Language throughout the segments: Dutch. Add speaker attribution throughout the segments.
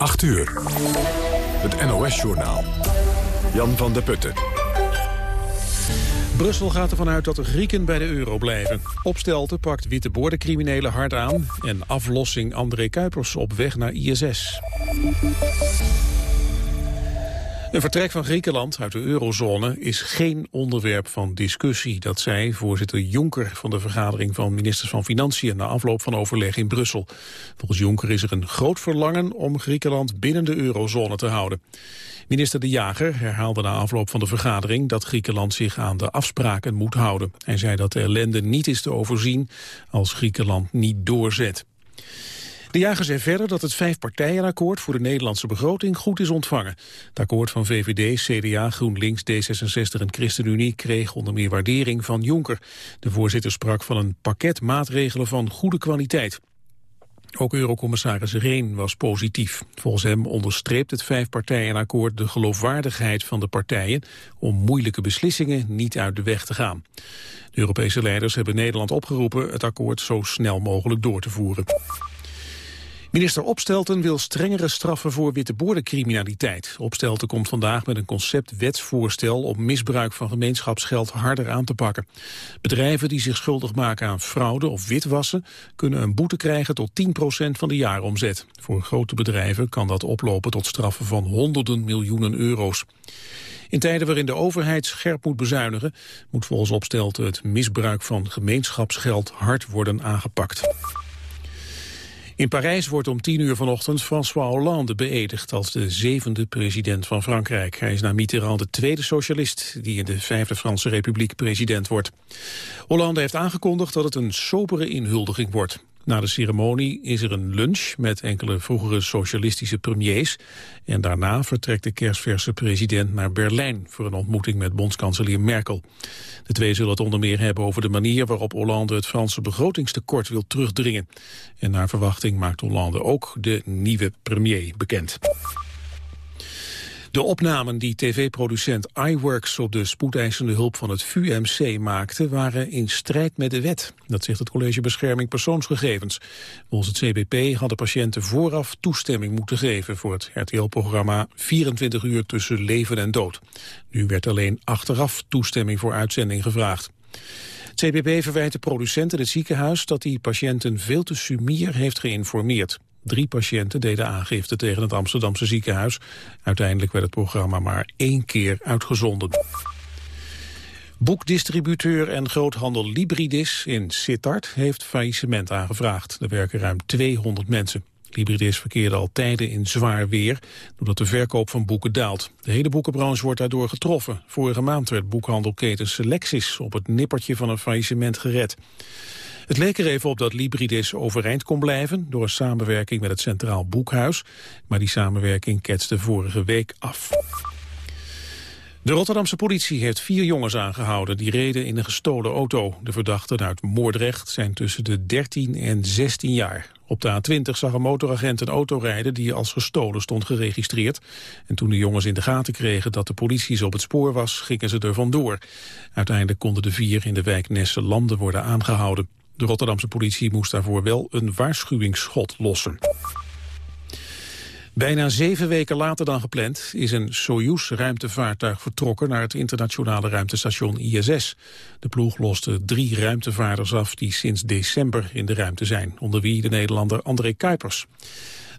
Speaker 1: 8 uur. Het NOS-journaal. Jan van der Putten.
Speaker 2: Brussel gaat ervan uit dat de Grieken bij de euro blijven. Opstelten pakt witte boordencriminelen hard aan... en aflossing André Kuipers op weg naar ISS. Een vertrek van Griekenland uit de eurozone is geen onderwerp van discussie. Dat zei voorzitter Jonker van de vergadering van ministers van Financiën na afloop van overleg in Brussel. Volgens Jonker is er een groot verlangen om Griekenland binnen de eurozone te houden. Minister De Jager herhaalde na afloop van de vergadering dat Griekenland zich aan de afspraken moet houden. Hij zei dat de ellende niet is te overzien als Griekenland niet doorzet. De jager zei verder dat het vijfpartijenakkoord voor de Nederlandse begroting goed is ontvangen. Het akkoord van VVD, CDA, GroenLinks, D66 en ChristenUnie kreeg onder meer waardering van Jonker. De voorzitter sprak van een pakket maatregelen van goede kwaliteit. Ook eurocommissaris Reen was positief. Volgens hem onderstreept het vijfpartijenakkoord de geloofwaardigheid van de partijen om moeilijke beslissingen niet uit de weg te gaan. De Europese leiders hebben Nederland opgeroepen het akkoord zo snel mogelijk door te voeren. Minister Opstelten wil strengere straffen voor witteboordencriminaliteit. Opstelten komt vandaag met een concept wetsvoorstel om misbruik van gemeenschapsgeld harder aan te pakken. Bedrijven die zich schuldig maken aan fraude of witwassen kunnen een boete krijgen tot 10% van de jaaromzet. Voor grote bedrijven kan dat oplopen tot straffen van honderden miljoenen euro's. In tijden waarin de overheid scherp moet bezuinigen, moet volgens Opstelten het misbruik van gemeenschapsgeld hard worden aangepakt. In Parijs wordt om tien uur vanochtend François Hollande beëdigd als de zevende president van Frankrijk. Hij is na Mitterrand de tweede socialist die in de Vijfde Franse Republiek president wordt. Hollande heeft aangekondigd dat het een sobere inhuldiging wordt. Na de ceremonie is er een lunch met enkele vroegere socialistische premiers. En daarna vertrekt de kerstverse president naar Berlijn... voor een ontmoeting met bondskanselier Merkel. De twee zullen het onder meer hebben over de manier waarop Hollande... het Franse begrotingstekort wil terugdringen. En naar verwachting maakt Hollande ook de nieuwe premier bekend. De opnamen die tv-producent iWorks op de spoedeisende hulp van het VUMC maakte waren in strijd met de wet. Dat zegt het College Bescherming Persoonsgegevens. Volgens het CBP hadden patiënten vooraf toestemming moeten geven voor het RTL-programma 24 uur tussen leven en dood. Nu werd alleen achteraf toestemming voor uitzending gevraagd. Het CBP verwijt de producent in het ziekenhuis dat die patiënten veel te sumier heeft geïnformeerd. Drie patiënten deden aangifte tegen het Amsterdamse ziekenhuis. Uiteindelijk werd het programma maar één keer uitgezonden. Boekdistributeur en groothandel Libridis in Sittard heeft faillissement aangevraagd. Er werken ruim 200 mensen. Libridis verkeerde al tijden in zwaar weer, doordat de verkoop van boeken daalt. De hele boekenbranche wordt daardoor getroffen. Vorige maand werd boekhandelketen Selectis op het nippertje van een faillissement gered. Het leek er even op dat Libridis overeind kon blijven... door samenwerking met het Centraal Boekhuis. Maar die samenwerking ketste vorige week af. De Rotterdamse politie heeft vier jongens aangehouden... die reden in een gestolen auto. De verdachten uit Moordrecht zijn tussen de 13 en 16 jaar. Op de A20 zag een motoragent een auto rijden die als gestolen stond geregistreerd. En toen de jongens in de gaten kregen dat de politie ze op het spoor was, gingen ze er vandoor. Uiteindelijk konden de vier in de wijk Nesse Landen worden aangehouden. De Rotterdamse politie moest daarvoor wel een waarschuwingsschot lossen. Bijna zeven weken later dan gepland is een Soyuz-ruimtevaartuig vertrokken naar het internationale ruimtestation ISS. De ploeg loste drie ruimtevaarders af die sinds december in de ruimte zijn, onder wie de Nederlander André Kuipers.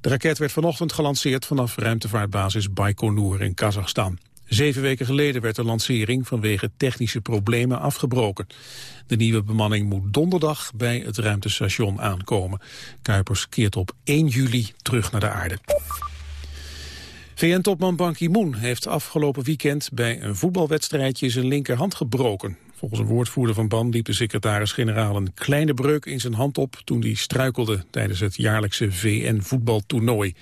Speaker 2: De raket werd vanochtend gelanceerd vanaf ruimtevaartbasis Baikonur in Kazachstan. Zeven weken geleden werd de lancering vanwege technische problemen afgebroken. De nieuwe bemanning moet donderdag bij het ruimtestation aankomen. Kuipers keert op 1 juli terug naar de aarde. VN-topman Ban Ki-moon heeft afgelopen weekend bij een voetbalwedstrijdje zijn linkerhand gebroken. Volgens een woordvoerder van BAN liep de secretaris-generaal een kleine breuk in zijn hand op toen hij struikelde tijdens het jaarlijkse VN-voetbaltoernooi.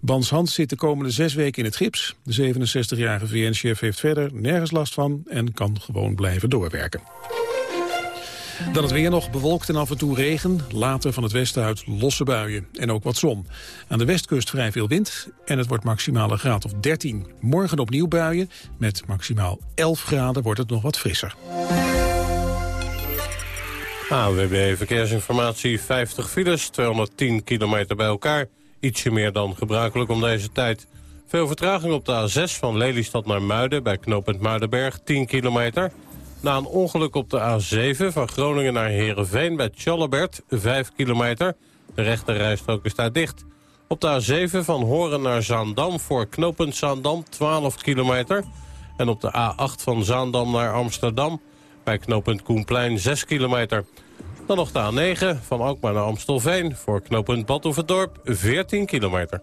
Speaker 2: Bans hand zit de komende zes weken in het gips. De 67-jarige VN-chef heeft verder nergens last van en kan gewoon blijven doorwerken. Dan het weer nog bewolkt en af en toe regen. Later van het westen uit losse buien en ook wat zon. Aan de westkust vrij veel wind en het wordt maximaal een graad of 13. Morgen opnieuw buien. Met maximaal 11 graden wordt het nog wat frisser.
Speaker 3: AWB Verkeersinformatie, 50 files, 210 kilometer bij elkaar.
Speaker 4: Ietsje meer dan gebruikelijk om deze tijd. Veel vertraging op de A6 van Lelystad naar Muiden... bij knooppunt Muidenberg, 10 kilometer. Na een ongeluk op de A7 van Groningen naar Heerenveen bij Tjallebert, 5 kilometer. De rechte rijstrook is daar dicht. Op de A7 van Horen naar Zaandam voor knooppunt Zaandam, 12 kilometer. En op de A8 van Zaandam naar Amsterdam bij knooppunt Koenplein, 6 kilometer. Dan nog de A9 van Alkmaar naar Amstelveen voor knooppunt Badhoevedorp, 14 kilometer.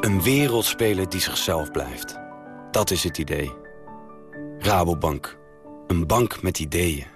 Speaker 5: Een wereldspeler die zichzelf blijft. Dat is het idee. Rabobank. Een bank met ideeën.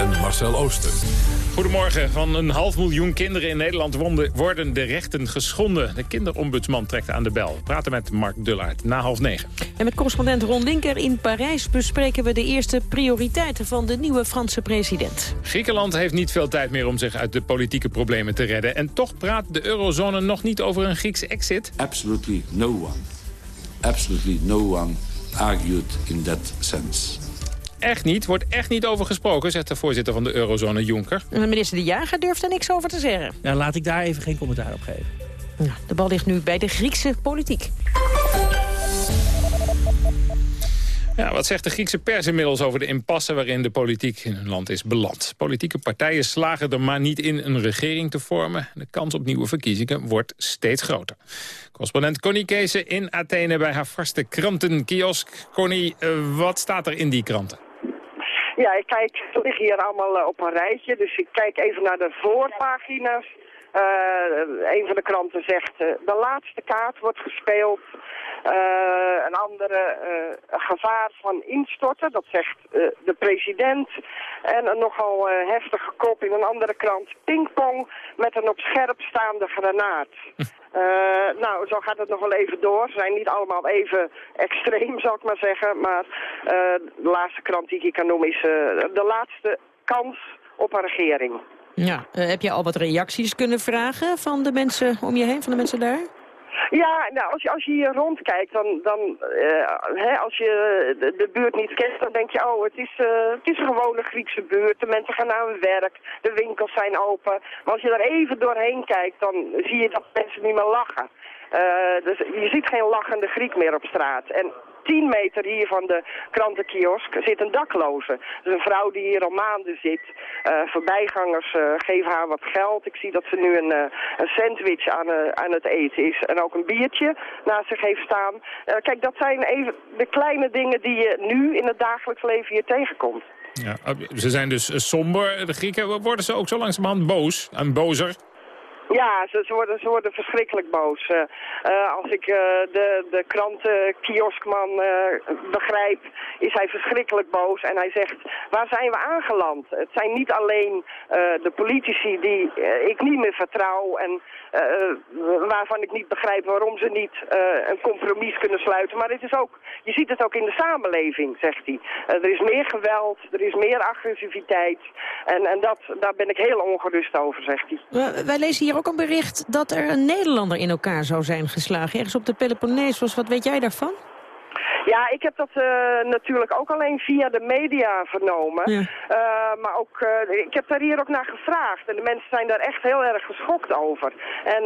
Speaker 1: en Marcel Ooster.
Speaker 6: Goedemorgen. Van een half miljoen kinderen in Nederland worden de rechten geschonden. De kinderombudsman trekt aan de bel. We praten met Mark Dullaert na half negen.
Speaker 7: En met correspondent Ron Linker in Parijs bespreken we de eerste prioriteiten van de nieuwe Franse president.
Speaker 6: Griekenland heeft niet veel tijd meer om zich uit de politieke problemen te redden. En toch praat de eurozone nog niet over een Grieks exit.
Speaker 8: Absolutely no one, absolutely no one argued in that sense
Speaker 6: echt niet, wordt echt niet over gesproken, zegt de voorzitter van de eurozone Juncker.
Speaker 7: En de minister De Jager durft er niks over te zeggen.
Speaker 9: Nou, laat ik daar even geen commentaar op geven.
Speaker 7: Ja, de bal ligt nu bij de Griekse politiek.
Speaker 6: Ja, wat zegt de Griekse pers inmiddels over de impasse waarin de politiek in hun land is beland? Politieke partijen slagen er maar niet in een regering te vormen. De kans op nieuwe verkiezingen wordt steeds groter. Correspondent Connie Kees in Athene bij haar vaste krantenkiosk. Connie, eh, wat staat er in die kranten?
Speaker 10: Ja, ik kijk, ze liggen hier allemaal eh, op een rijtje, dus ik kijk even naar de voorpagina's. Uh, een van de kranten zegt, de laatste kaart wordt gespeeld. Een andere gevaar van instorten, dat zegt de president. En een nogal heftige kop in een andere krant. Pingpong met een op scherp staande granaat. Nou, zo gaat het nog wel even door. Ze zijn niet allemaal even extreem, zou ik maar zeggen. Maar de laatste krant die ik kan noemen is de laatste kans op een regering.
Speaker 7: Ja, heb je al wat reacties kunnen vragen van de mensen om je heen, van de mensen daar?
Speaker 10: Ja, nou, als je, als je hier rondkijkt, dan, dan uh, hè, als je de, buurt niet kent, dan denk je, oh, het is, uh, het is een gewone Griekse buurt. De mensen gaan naar hun werk, de winkels zijn open. Maar als je daar even doorheen kijkt, dan zie je dat mensen niet meer lachen. Uh, dus je ziet geen lachende Griek meer op straat. En 10 meter hier van de krantenkiosk zit een dakloze. Dus een vrouw die hier al maanden zit. Uh, voorbijgangers uh, geven haar wat geld. Ik zie dat ze nu een, uh, een sandwich aan, aan het eten is. En ook een biertje naast zich heeft staan. kijk, dat zijn even de kleine dingen die je nu in het dagelijks leven hier tegenkomt.
Speaker 6: Ja, ze zijn dus somber, de Grieken. Worden ze ook zo langzamerhand boos en bozer?
Speaker 10: Ja, ze, ze, worden, ze worden verschrikkelijk boos. Uh, uh, als ik uh, de, de krantenkioskman begrijp, is hij verschrikkelijk boos. En hij zegt, waar zijn we aangeland? Het zijn niet alleen de politici die ik niet meer vertrouw... en waarvan ik niet begrijp waarom ze niet een compromis kunnen sluiten. Maar het is ook, je ziet het ook in de samenleving, zegt hij. er is meer geweld, er is meer agressiviteit. En, en dat, daar ben ik heel ongerust over, zegt hij.
Speaker 7: Wij lezen hier ook een bericht dat er een Nederlander in elkaar zou zijn geslagen. Ergens op de Peloponnesos. Wat weet jij daarvan?
Speaker 10: Ja, ik heb dat uh, natuurlijk ook alleen via de media vernomen. Ja. Uh, maar ook, uh, ik heb daar hier ook naar gevraagd. En de mensen zijn daar echt heel erg geschokt over. En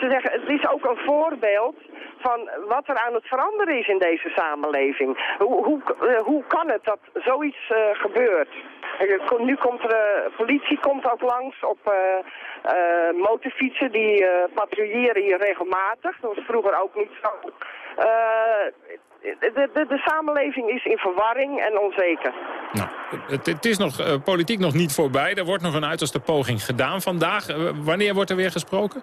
Speaker 10: ze zeggen, het is ook een voorbeeld van wat er aan het veranderen is in deze samenleving. Hoe, hoe, hoe kan het dat zoiets gebeurt? Nu komt er, politie komt ook langs op motorfietsen die patrouilleren hier regelmatig. Dat was vroeger ook niet zo. Uh, de, de, de, samenleving is in verwarring en onzeker.
Speaker 6: Nou, het, het is nog, politiek nog niet voorbij. Er wordt nog een uiterste poging gedaan vandaag. wanneer wordt er weer gesproken?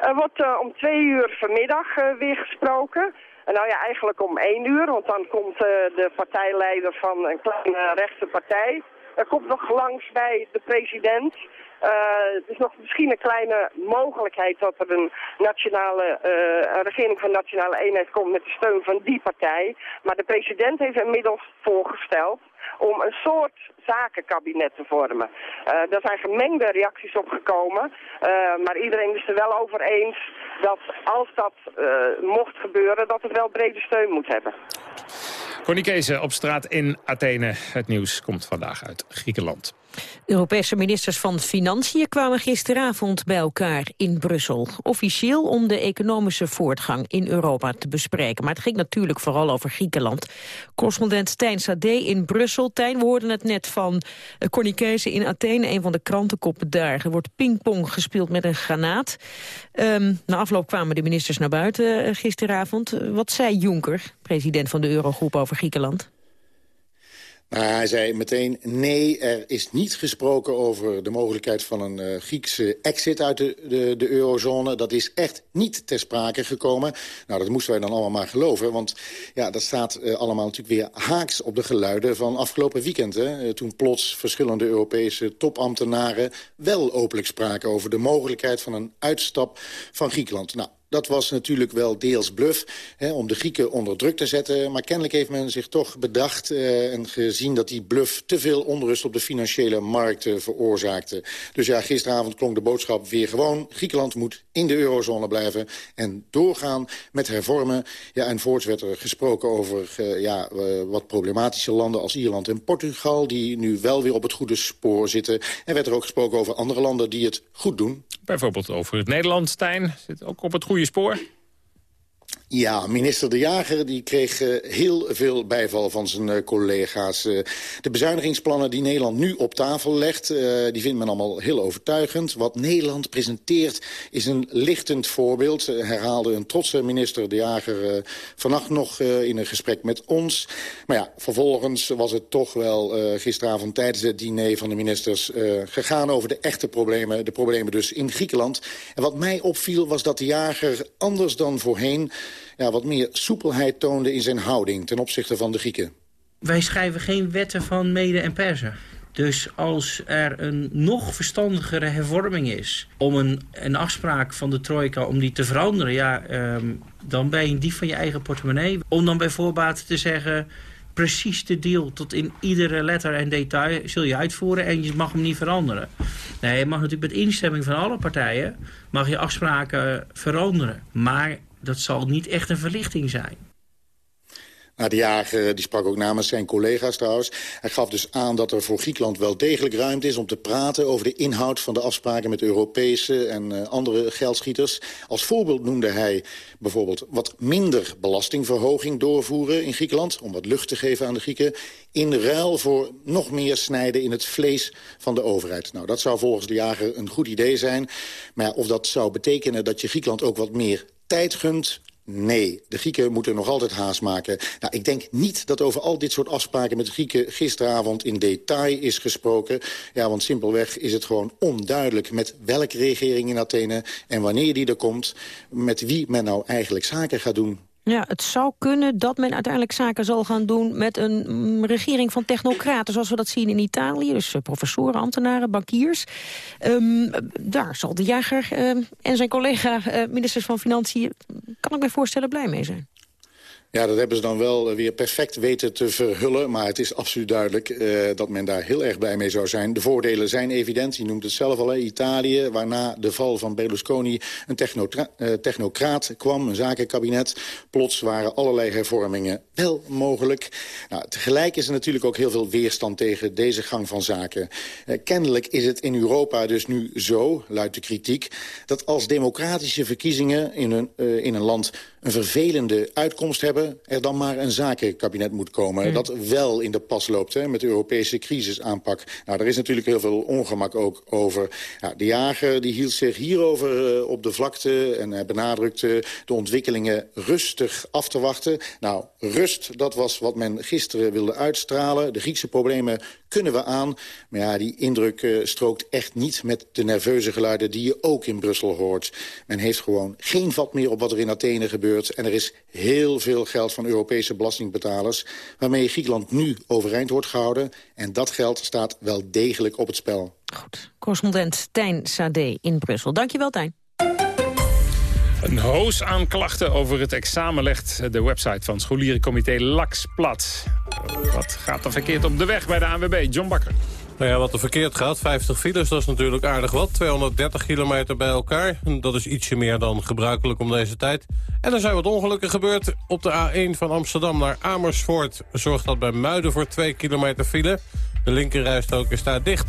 Speaker 10: Er wordt om twee uur vanmiddag weer gesproken. En nou ja, eigenlijk om één uur, want dan komt de partijleider van een kleine rechtse partij... Er komt nog langs bij de president. Uh, het is nog misschien een kleine mogelijkheid dat er een, nationale, een regering van nationale eenheid komt met de steun van die partij. Maar de president heeft inmiddels voorgesteld om een soort zakenkabinet te vormen. Uh, daar zijn gemengde reacties op gekomen, maar iedereen is er wel over eens dat als dat mocht gebeuren, dat het wel brede steun moet hebben.
Speaker 6: Connie Kees op straat in Athene. Het nieuws komt vandaag uit Griekenland.
Speaker 7: Europese ministers van Financiën kwamen gisteravond bij elkaar in Brussel. Officieel om de economische voortgang in Europa te bespreken. Maar het ging natuurlijk vooral over Griekenland. Correspondent Tijn Sade in Brussel. Tijn, we hoorden het net van eh, Kees in Athene, een van de krantenkoppen daar. Er wordt pingpong gespeeld met een granaat. Um, na afloop kwamen de ministers naar buiten uh, gisteravond. Wat zei Juncker, president van de Eurogroep, over Griekenland?
Speaker 11: Maar hij zei meteen, nee, er is niet gesproken over de mogelijkheid van een uh, Griekse exit uit de, de, de, eurozone. Dat is echt niet ter sprake gekomen. Nou, dat moesten wij dan allemaal maar geloven. Want ja, dat staat uh, allemaal natuurlijk weer haaks op de geluiden van afgelopen weekend. Hè, uh, toen plots verschillende Europese topambtenaren wel openlijk spraken over de mogelijkheid van een uitstap van Griekenland. Nou, dat was natuurlijk wel deels bluff hè, om de Grieken onder druk te zetten. Maar kennelijk heeft men zich toch bedacht eh, en gezien dat die bluff te veel onrust op de financiële markten veroorzaakte. Dus ja, gisteravond klonk de boodschap weer gewoon. Griekenland moet in de eurozone blijven en doorgaan met hervormen. Ja, en voorts werd er gesproken over uh, ja, uh, wat problematische landen als Ierland en Portugal... die nu wel weer op het goede spoor zitten. En werd er ook gesproken over andere landen die het goed doen.
Speaker 6: Bijvoorbeeld over het Nederland, Stijn, zit ook op het goede spoor?
Speaker 11: Ja, minister De Jager die kreeg uh, heel veel bijval van zijn uh, collega's. Uh, de bezuinigingsplannen die Nederland nu op tafel legt... die vindt men allemaal heel overtuigend. Wat Nederland presenteert is een lichtend voorbeeld... herhaalde een trotse minister De Jager vannacht nog in een gesprek met ons. Maar ja, vervolgens was het toch wel gisteravond tijdens het diner van de ministers... gegaan over de echte problemen, de problemen dus in Griekenland. En wat mij opviel was dat De Jager anders dan voorheen ja, wat meer soepelheid toonde in zijn houding ten opzichte van de Grieken.
Speaker 9: Wij schrijven geen wetten van mede en persen. Dus als er een nog verstandigere hervorming is... om een, een afspraak van de trojka om die te veranderen... Ja, um, dan ben je een dief van je eigen portemonnee. Om dan bij voorbaat te zeggen... precies de deal tot in iedere letter en detail zul je uitvoeren... en je mag hem niet veranderen. Nee, je mag natuurlijk met instemming van alle partijen... mag je afspraken veranderen. Maar dat zal niet echt een verlichting zijn.
Speaker 11: Nou, de jager die sprak ook namens zijn collega's trouwens. Hij gaf dus aan dat er voor Griekenland wel degelijk ruimte is... om te praten over de inhoud van de afspraken met Europese en uh, andere geldschieters. Als voorbeeld noemde hij bijvoorbeeld wat minder belastingverhoging doorvoeren in Griekenland... om wat lucht te geven aan de Grieken... in ruil voor nog meer snijden in het vlees van de overheid. Nou, dat zou volgens de jager een goed idee zijn. Maar of dat zou betekenen dat je Griekenland ook wat meer tijd gunt Nee, de Grieken moeten nog altijd haast maken. Nou, ik denk niet dat over al dit soort afspraken met de Grieken... gisteravond in detail is gesproken. Ja, want simpelweg is het gewoon onduidelijk... met welke regering in Athene en wanneer die er komt... met wie men nou eigenlijk zaken gaat doen.
Speaker 7: Ja, het zou kunnen dat men uiteindelijk zaken zal gaan doen... met een mm, regering van technocraten, zoals we dat zien in Italië. Dus uh, professoren, ambtenaren, bankiers. Um, daar zal de jager uh, en zijn collega uh, ministers van Financiën... kan ik me voorstellen blij mee zijn.
Speaker 11: Ja, dat hebben ze dan wel eh, weer perfect weten te verhullen. Maar het is absoluut duidelijk uh, dat men daar heel erg blij mee zou zijn. De voordelen zijn evident. Je noemt het zelf al, Italië. Waarna de val van Berlusconi een uh, technocraat kwam. Een zakenkabinet. Plots waren allerlei hervormingen wel mogelijk. Nou, tegelijk is er natuurlijk ook heel veel weerstand tegen deze gang van zaken. Kennelijk is het in Europa dus nu zo, luidt de kritiek... dat als democratische verkiezingen in een, in een land een vervelende uitkomst hebben... er dan maar een zakenkabinet moet komen. Mm. Dat wel in de pas loopt hè, met de Europese crisisaanpak. Nou, er is natuurlijk heel veel ongemak ook over. Nou, de jager die hield zich hierover uh, op de vlakte... en benadrukte de ontwikkelingen rustig af te wachten. Nou, rust, dat was wat men gisteren wilde uitstralen. De Griekse problemen kunnen we aan. Maar ja, die indruk uh, strookt echt niet met de nerveuze geluiden... die je ook in Brussel hoort. Men heeft gewoon geen vat meer op wat er in Athene gebeurt. En er is heel veel geld van Europese belastingbetalers... waarmee Griekenland nu overeind wordt gehouden. En dat geld staat wel degelijk op het spel.
Speaker 7: Goed. Correspondent Tijn Sade in Brussel. Dankjewel, Tijn.
Speaker 6: Een hoos aan klachten over het examen legt de website van scholierencomité LAX plat. Wat gaat er verkeerd op de weg bij de ANWB? John Bakker.
Speaker 4: Nou ja, wat er verkeerd gaat, 50 files, dat is natuurlijk aardig wat. 230 kilometer bij elkaar. Dat is ietsje meer dan gebruikelijk om deze tijd. En er zijn wat ongelukken gebeurd. Op de A1 van Amsterdam naar Amersfoort zorgt dat bij Muiden voor 2 kilometer file. De linkerrijstrook is daar dicht.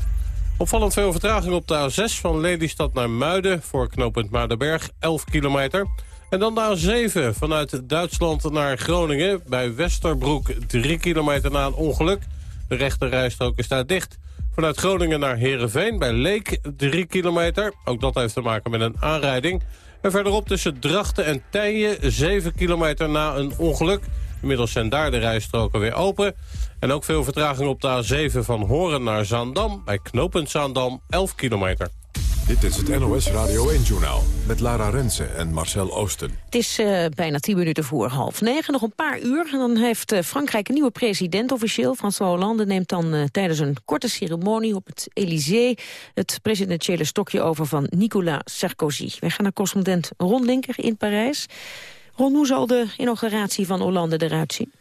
Speaker 4: Opvallend veel vertraging op de A6 van Lelystad naar Muiden... voor knooppunt Muidenberg, 11 kilometer. En dan de A7 vanuit Duitsland naar Groningen... bij Westerbroek, 3 kilometer na een ongeluk. De rechterrijstrook is daar dicht. Vanuit Groningen naar Heerenveen bij Leek, 3 kilometer. Ook dat heeft te maken met een aanrijding. En verderop tussen Drachten en Tijen, 7 kilometer na een ongeluk... Inmiddels zijn daar de rijstroken weer open. En ook veel vertraging op de A7 van Horen naar Zaandam. Bij knooppunt Zaandam 11 kilometer.
Speaker 1: Dit is het NOS Radio 1-journaal met Lara Rensen en Marcel Oosten.
Speaker 7: Het is uh, bijna tien minuten voor half negen, nog een paar uur. En dan heeft uh, Frankrijk een nieuwe president officieel. François Hollande neemt dan uh, tijdens een korte ceremonie op het Élysée... het presidentiële stokje over van Nicolas Sarkozy. Wij gaan naar correspondent Ron Linker in Parijs. Ron, hoe zal de inauguratie van Hollande eruit zien?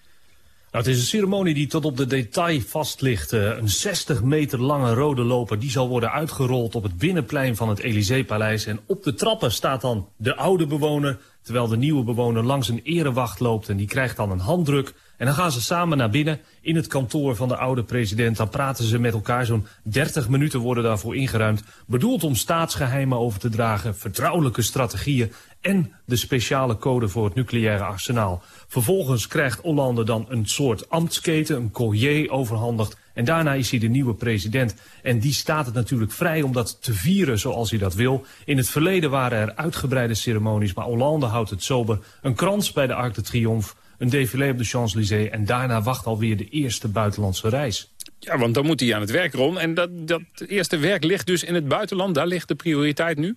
Speaker 12: Nou, het is een ceremonie die tot op de detail vast ligt. Uh, een 60 meter lange rode loper die zal worden uitgerold op het binnenplein van het Elysée-paleis. En op de trappen staat dan de oude bewoner, terwijl de nieuwe bewoner langs een erewacht loopt. En die krijgt dan een handdruk. En dan gaan ze samen naar binnen in het kantoor van de oude president. Dan praten ze met elkaar. Zo'n 30 minuten worden daarvoor ingeruimd. Bedoeld om staatsgeheimen over te dragen, vertrouwelijke strategieën en de speciale code voor het nucleaire arsenaal. Vervolgens krijgt Hollande dan een soort ambtsketen, een collier overhandigd. En daarna is hij de nieuwe president. En die staat het natuurlijk vrij om dat te vieren zoals hij dat wil. In het verleden waren er uitgebreide ceremonies, maar Hollande houdt het sober. Een krans bij de Arc de Triomphe, een défilé op de Champs-Élysées... en daarna wacht alweer de eerste buitenlandse reis.
Speaker 6: Ja, want dan moet hij aan het werk, Ron. En dat, dat eerste werk ligt dus in het buitenland. Daar ligt de prioriteit nu?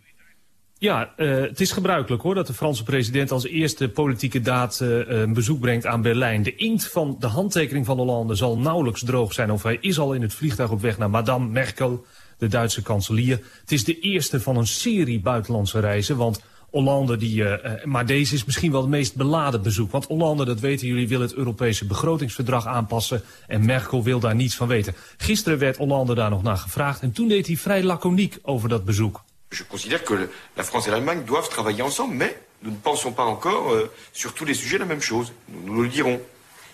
Speaker 12: Ja, uh, het is gebruikelijk hoor dat de Franse president als eerste politieke daad uh, een bezoek brengt aan Berlijn. De inkt van de handtekening van Hollande zal nauwelijks droog zijn of hij is al in het vliegtuig op weg naar Madame Merkel, de Duitse kanselier. Het is de eerste van een serie buitenlandse reizen, want Hollande, die, uh, maar deze is misschien wel het meest beladen bezoek. Want Hollande, dat weten jullie, wil het Europese begrotingsverdrag aanpassen. En Merkel wil daar niets van weten. Gisteren werd Hollande daar nog naar gevraagd. En toen deed hij vrij laconiek over dat bezoek.
Speaker 5: Je considère que la France et l'Allemagne doivent travailler ensemble, mais nous ne pensons pas encore euh, sur tous les sujets la même chose. Nous, nous le dirons.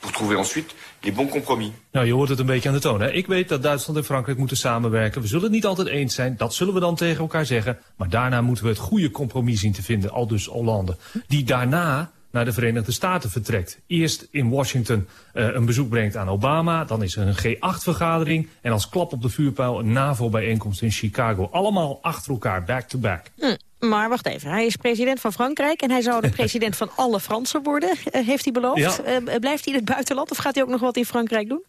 Speaker 5: Pour trouver ensuite les bons compromis.
Speaker 12: Nou, je hoort het een beetje aan de toon. Hè? Ik weet dat Duitsland en Frankrijk moeten samenwerken. We zullen het niet altijd eens zijn, dat zullen we dan tegen elkaar zeggen. Maar daarna moeten we het goede compromis zien te vinden, al dus Hollande. Die daarna naar de Verenigde Staten vertrekt. Eerst in Washington uh, een bezoek brengt aan Obama. Dan is er een G8-vergadering. En als klap op de vuurpijl een NAVO-bijeenkomst in Chicago. Allemaal achter elkaar, back-to-back.
Speaker 7: Hm. Maar wacht even, hij is president van Frankrijk... en hij zou de president van alle Fransen worden, eh, heeft hij beloofd.
Speaker 12: Ja.
Speaker 7: Eh, blijft hij in het buitenland of gaat hij ook nog wat in Frankrijk doen?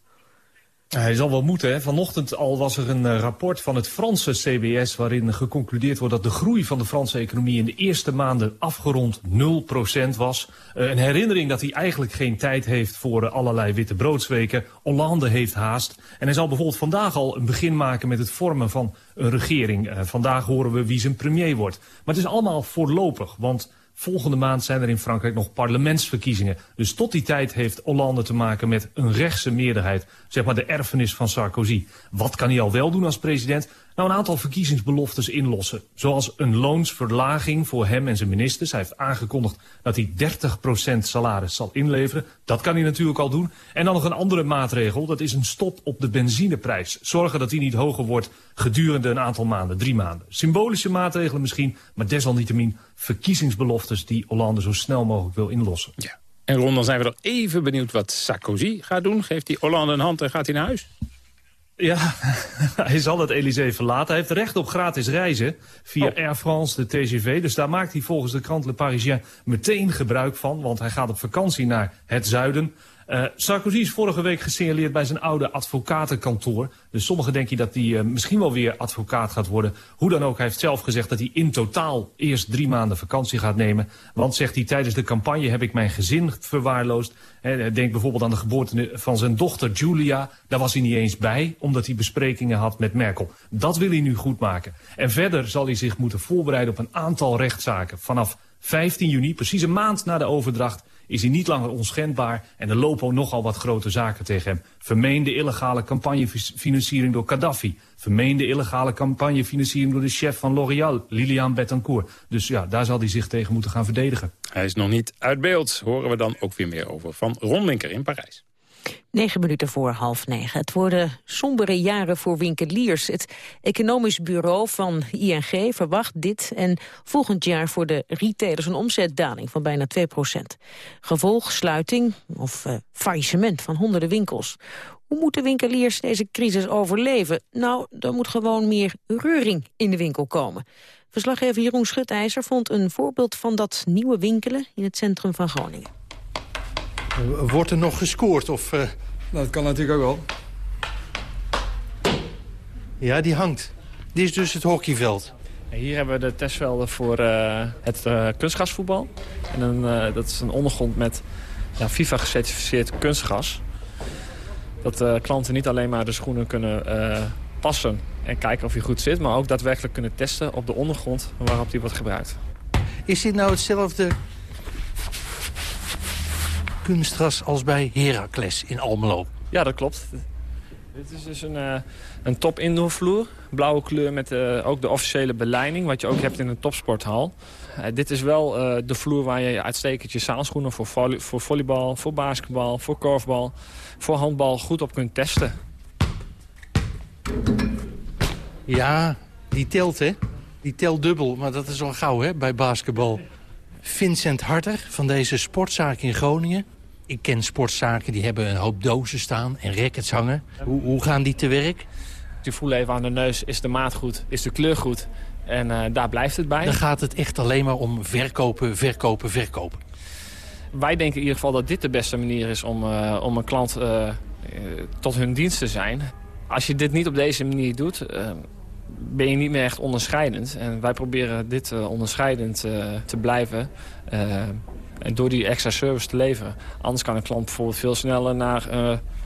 Speaker 12: Hij zal wel moeten. Hè? Vanochtend al was er een eh, rapport van het Franse CBS... waarin geconcludeerd wordt dat de groei van de Franse economie... in de eerste maanden afgerond 0% was. Eh, een herinnering dat hij eigenlijk geen tijd heeft voor eh, allerlei witte broodsweken. Hollande heeft haast. En hij zal bijvoorbeeld vandaag al een begin maken met het vormen van een regering. Vandaag horen we wie zijn premier wordt. Maar het is allemaal voorlopig, want... Volgende maand zijn er in Frankrijk nog parlementsverkiezingen. Dus tot die tijd heeft Hollande te maken met een rechtse meerderheid. Zeg maar de erfenis van Sarkozy. Wat kan hij al wel doen als president? Nou, een aantal verkiezingsbeloftes inlossen. Zoals een loonsverlaging voor hem en zijn ministers. Hij heeft aangekondigd dat hij 30% salaris zal inleveren. Dat kan hij natuurlijk al doen. En dan nog een andere maatregel. Dat is een stop op de benzineprijs. Zorgen dat die niet hoger wordt gedurende een aantal maanden. Drie maanden. Symbolische maatregelen misschien. Maar desalniettemin verkiezingsbeloftes die Hollande zo snel mogelijk wil inlossen.
Speaker 6: Ja. En Ron, dan zijn we nog even benieuwd wat Sarkozy gaat doen. Geeft hij Hollande een hand en gaat hij naar huis?
Speaker 12: Ja, hij zal het Elysée verlaten. Hij heeft recht op gratis reizen via
Speaker 6: Oh.
Speaker 12: Air France, de TGV. Dus daar maakt hij volgens de krant Le Parisien meteen gebruik van. Want hij gaat op vakantie naar het zuiden. Eh, Sarkozy is vorige week gesignaleerd bij zijn oude advocatenkantoor. Dus sommigen denken dat hij eh, misschien wel weer advocaat gaat worden. Hoe dan ook, hij heeft zelf gezegd dat hij in totaal eerst drie maanden vakantie gaat nemen. Want, zegt hij, tijdens de campagne heb ik mijn gezin verwaarloosd. Denk bijvoorbeeld aan de geboorte van zijn dochter Julia. Daar was hij niet eens bij, omdat hij besprekingen had met Merkel. Dat wil hij nu goed maken. En verder zal hij zich moeten voorbereiden op een aantal rechtszaken. Vanaf 15 juni, precies een maand na de overdracht is hij niet langer onschendbaar en er lopen nogal wat grote zaken tegen hem. Vermeende illegale campagnefinanciering door Gaddafi. Vermeende illegale campagnefinanciering door de chef van L'Oréal, Liliane Bettencourt. Dus ja, daar zal hij zich tegen moeten gaan verdedigen.
Speaker 6: Hij is nog niet uit beeld. Horen we dan ook weer meer over van Ron Linker in Parijs.
Speaker 7: Negen minuten voor half negen. Het worden sombere jaren voor winkeliers. Het economisch bureau van ING verwacht dit en volgend jaar voor de retailers een omzetdaling van bijna 2 procent. Gevolg sluiting of uh, faillissement van honderden winkels. Hoe moeten winkeliers deze crisis overleven? Nou, er moet gewoon meer reuring in de winkel komen. Verslaggever Jeroen Schutijzer vond een voorbeeld van dat nieuwe winkelen in het centrum van Groningen.
Speaker 13: Wordt er nog gescoord? Of, uh...
Speaker 14: Dat kan natuurlijk ook wel.
Speaker 13: Ja, die hangt. Dit is dus het hockeyveld.
Speaker 14: Hier hebben we de testvelden voor uh, het uh, kunstgasvoetbal. En een, dat is een ondergrond met ja, FIFA gecertificeerd kunstgas. Dat klanten niet alleen maar de schoenen kunnen passen en kijken of hij goed zit... maar ook daadwerkelijk kunnen testen op de ondergrond waarop die wordt gebruikt.
Speaker 13: Is dit nou hetzelfde kunstgras als bij Heracles in Almelo.
Speaker 14: Ja, dat klopt. Dit is dus een, uh, een top indoor vloer. Blauwe kleur met uh, ook de officiële beleiding, wat je ook hebt in een topsporthal. Uh, dit is wel de vloer waar je uitstekend je zaalschoenen voor, volley voor volleybal, voor basketbal, voor korfbal, voor handbal goed op kunt testen.
Speaker 13: Ja, die telt hè. Die telt dubbel, maar dat is wel gauw hè, bij basketbal. Vincent Harter van deze sportzaak in Groningen. Ik ken sportzaken die hebben een hoop dozen staan en rackets hangen. Hoe, hoe gaan die te werk?
Speaker 14: Je voelt even aan de neus, is de maat goed, is de kleur goed? En uh, daar blijft het bij.
Speaker 13: Dan gaat het echt alleen maar om verkopen, verkopen, verkopen.
Speaker 14: Wij denken in ieder geval dat dit de beste manier is om, uh, om een klant uh, tot hun dienst te zijn. Als je dit niet op deze manier doet, ben je niet meer echt onderscheidend. En wij proberen dit onderscheidend te blijven. En door die extra service te leveren. Anders kan een klant bijvoorbeeld veel sneller naar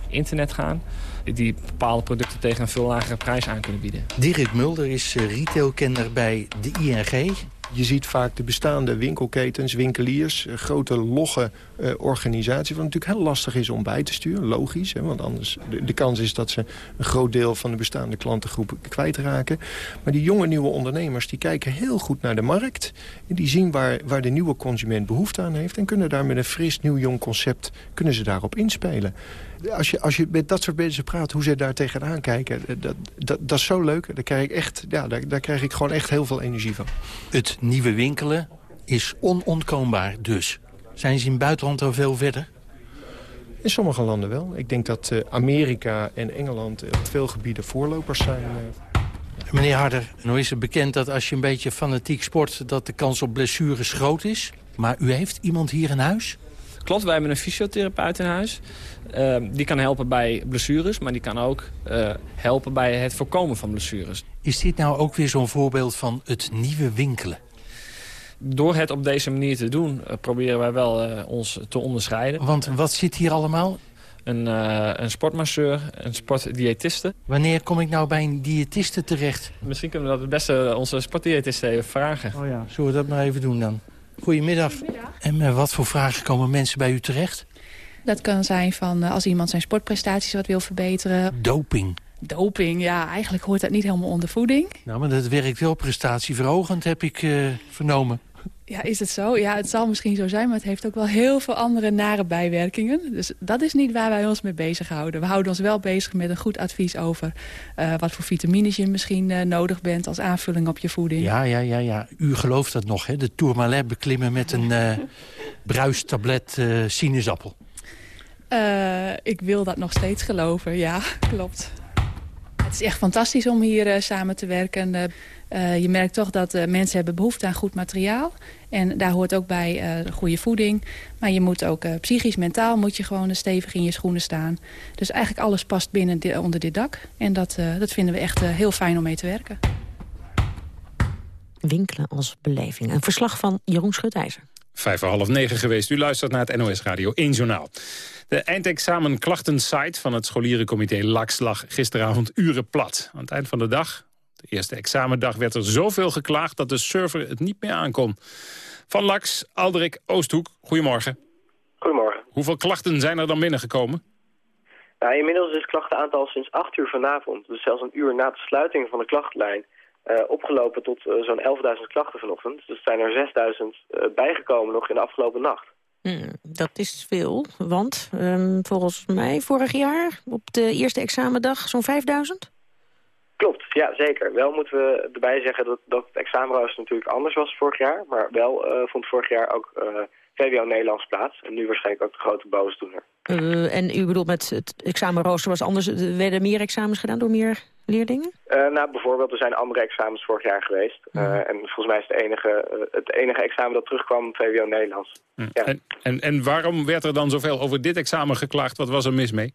Speaker 14: internet gaan. Die bepaalde producten tegen een veel lagere prijs aan kunnen bieden.
Speaker 13: Dirk Mulder is retailkenner bij de ING.
Speaker 15: Je ziet vaak de bestaande winkelketens, winkeliers, grote logge uh, organisaties... wat natuurlijk heel lastig is om bij te sturen, logisch. Hè, want anders de, de, kans is dat ze een groot deel van de bestaande klantengroep kwijtraken. Maar die jonge nieuwe ondernemers die kijken heel goed naar de markt. En die zien waar, waar de nieuwe consument behoefte aan heeft... en kunnen daar met een fris, nieuw, jong concept kunnen ze daarop inspelen. Als je, als je met dat soort mensen praat, hoe ze daar tegenaan kijken... dat, dat, dat is zo leuk. Daar krijg, ik echt, ja, daar, daar krijg ik gewoon echt heel veel energie van.
Speaker 13: Het nieuwe winkelen is onontkoombaar dus. Zijn ze in het buitenland al veel verder?
Speaker 15: In sommige landen wel. Ik denk dat uh, Amerika en Engeland op veel gebieden voorlopers zijn.
Speaker 13: Meneer Harder, nou is het bekend dat als je een beetje fanatiek sport... dat de kans op blessures groot is. Maar u heeft iemand hier in huis?
Speaker 14: Klopt, wij hebben een fysiotherapeut in huis. Uh, die kan helpen bij blessures, maar die kan ook uh, helpen bij het voorkomen van blessures.
Speaker 13: Is dit nou ook weer zo'n voorbeeld van het nieuwe winkelen?
Speaker 14: Door het op deze manier te doen, uh, proberen wij wel uh, ons te onderscheiden.
Speaker 13: Want wat zit hier allemaal?
Speaker 14: Een, uh, een sportmasseur, een sportdiëtiste.
Speaker 13: Wanneer kom ik nou bij een diëtiste terecht?
Speaker 14: Misschien kunnen we dat het beste onze sportdiëtiste even vragen.
Speaker 13: Oh ja, zullen we dat maar even doen dan? Goedemiddag. Goedemiddag. En met wat voor vragen komen mensen bij u terecht?
Speaker 16: Dat kan zijn van als iemand zijn sportprestaties wat wil verbeteren.
Speaker 13: Doping.
Speaker 16: Doping, ja, eigenlijk hoort dat niet helemaal onder voeding.
Speaker 13: Nou, maar dat werkt wel prestatieverhogend, heb ik uh, vernomen.
Speaker 16: Ja, is het zo? Ja, het zal misschien zo zijn, maar het heeft ook wel heel veel andere nare bijwerkingen. Dus dat is niet waar wij ons mee bezighouden. We houden ons wel bezig met een goed advies over uh, wat voor vitamines je misschien uh, nodig bent als aanvulling op je voeding.
Speaker 13: Ja, ja, ja, ja. U gelooft dat nog, hè? De Tourmalet beklimmen met een uh, bruistablet sinaasappel.
Speaker 16: ik wil dat nog steeds geloven, ja, klopt. Het is echt fantastisch om hier samen te werken. Uh, je merkt toch dat uh, mensen hebben behoefte aan goed materiaal. En daar hoort ook bij goede voeding. Maar je moet ook psychisch, mentaal moet je gewoon stevig in je schoenen staan. Dus eigenlijk alles past binnen di onder dit dak. En dat, dat vinden we echt heel fijn om mee te werken.
Speaker 7: Winkelen als beleving. Een verslag van Jeroen Schutijzer.
Speaker 6: Vijf voor half negen geweest. U luistert naar het NOS Radio 1 Journaal. De eindexamenklachtensite van het scholierencomité LAX lag gisteravond uren plat. Aan het eind van de dag, de eerste examendag, werd er zoveel geklaagd dat de server het niet meer aankon. Van LAX, Alderik Oosthoek, goedemorgen.
Speaker 17: Goedemorgen.
Speaker 6: Hoeveel klachten zijn er dan binnengekomen?
Speaker 17: Nou, inmiddels is het klachtenaantal sinds 8 uur vanavond, dus zelfs een uur na de sluiting van de klachtlijn, uh, opgelopen tot uh, zo'n 11.000 klachten vanochtend. Dus er zijn er 6.000 uh, bijgekomen nog in de afgelopen nacht.
Speaker 7: Hmm, dat is veel, want um, volgens mij vorig jaar op de eerste examendag zo'n 5000?
Speaker 17: Klopt, ja zeker. Wel moeten we erbij zeggen dat, dat het examenrooster natuurlijk anders was vorig jaar. Maar wel uh, vond vorig jaar ook uh, VWO Nederlands plaats. En nu waarschijnlijk ook de grote boosdoener.
Speaker 7: Uh, en u bedoelt met het examenrooster was anders, werden meer examens gedaan door meer leerlingen?
Speaker 17: Uh, nou, bijvoorbeeld, er zijn andere examens vorig jaar geweest. Uh, mm. En volgens mij is het enige, uh, het enige examen dat terugkwam VWO Nederlands.
Speaker 6: Mm. Ja. En, en, en waarom werd er dan zoveel over dit examen geklaagd? Wat was er mis mee?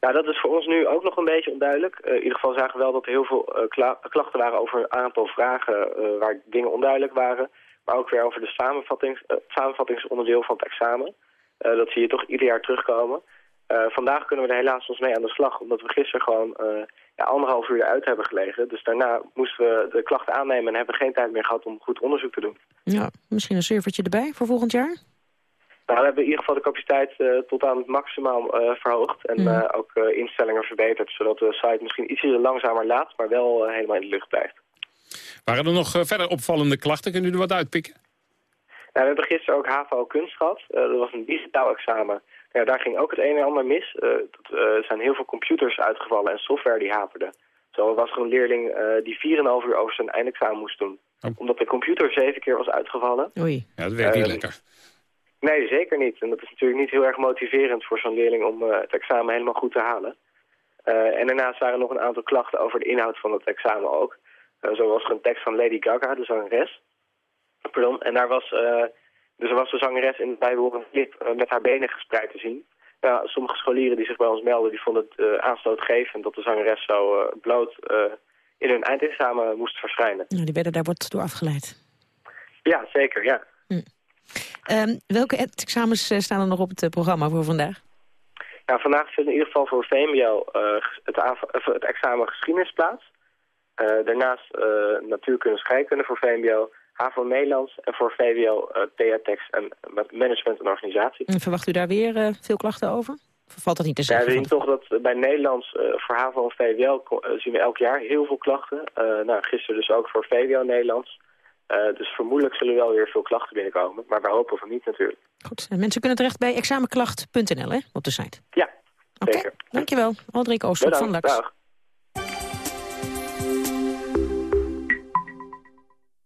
Speaker 17: Nou, dat is voor ons nu ook nog een beetje onduidelijk. in ieder geval zagen we wel dat er heel veel klachten waren over een aantal vragen waar dingen onduidelijk waren. Maar ook weer over de samenvattings, samenvattingsonderdeel van het examen. dat zie je toch ieder jaar terugkomen. Vandaag kunnen we er helaas ons mee aan de slag, omdat we gisteren gewoon ja, anderhalf uur eruit hebben gelegen. Dus daarna moesten we de klachten aannemen en hebben geen tijd meer gehad om goed onderzoek te doen.
Speaker 7: Ja, misschien een servertje erbij voor volgend jaar?
Speaker 17: Nou, we hebben in ieder geval de capaciteit uh, tot aan het maximaal verhoogd en mm. ook instellingen verbeterd, zodat de site misschien iets langzamer laat, maar wel helemaal in de lucht blijft.
Speaker 6: Waren er nog verder opvallende klachten? Kunnen u er wat uitpikken?
Speaker 17: Nou, we hebben gisteren ook HAVO kunst gehad. dat was een digitaal examen. Ja, daar ging ook het een en ander mis. Uh, er zijn heel veel computers uitgevallen en software die haperde. Zo was er een leerling uh, die 4,5 uur over zijn eindexamen moest doen. Oh. Omdat de computer zeven keer was uitgevallen.
Speaker 7: Oei.
Speaker 6: Ja, dat werkt niet lekker.
Speaker 17: Nee, zeker niet. En dat is natuurlijk niet heel erg motiverend voor zo'n leerling om uh, het examen helemaal goed te halen. en daarnaast waren er nog een aantal klachten over de inhoud van het examen ook. zo was er een tekst van Lady Gaga, de zangeres. Pardon. En daar was dus er was de zangeres in het bijbehorende clip uh, met haar benen gespreid te zien. Ja, sommige scholieren die zich bij ons melden, die vonden het uh, aanstootgevend dat de zangeres zo uh, bloot in hun eindexamen moest verschijnen.
Speaker 7: Nou, die werden daar wordt door afgeleid.
Speaker 17: Ja, zeker, ja.
Speaker 7: Hm. Um, welke examens staan er nog op het programma voor vandaag?
Speaker 17: Ja, vandaag vindt in ieder geval voor VMBO het, het, examen geschiedenis plaats. daarnaast natuurkunde scheikunde voor VMBO HAVO Nederlands en voor VWO uh, Theatex en management en organisatie.
Speaker 7: En verwacht u daar weer uh, veel klachten over? Of valt dat niet te zeggen?
Speaker 17: Ja, we zien toch dat bij Nederlands uh, voor HAVO en VWO zien we elk jaar heel veel klachten. nou, gisteren dus ook voor VWO Nederlands. Dus vermoedelijk zullen wel weer veel klachten binnenkomen. Maar we hopen van niet natuurlijk.
Speaker 7: Goed, en mensen kunnen terecht bij examenklacht.nl op de site?
Speaker 17: Ja,
Speaker 7: okay.
Speaker 17: zeker.
Speaker 7: Dankjewel. Aldrik Ooster van.
Speaker 17: Dag.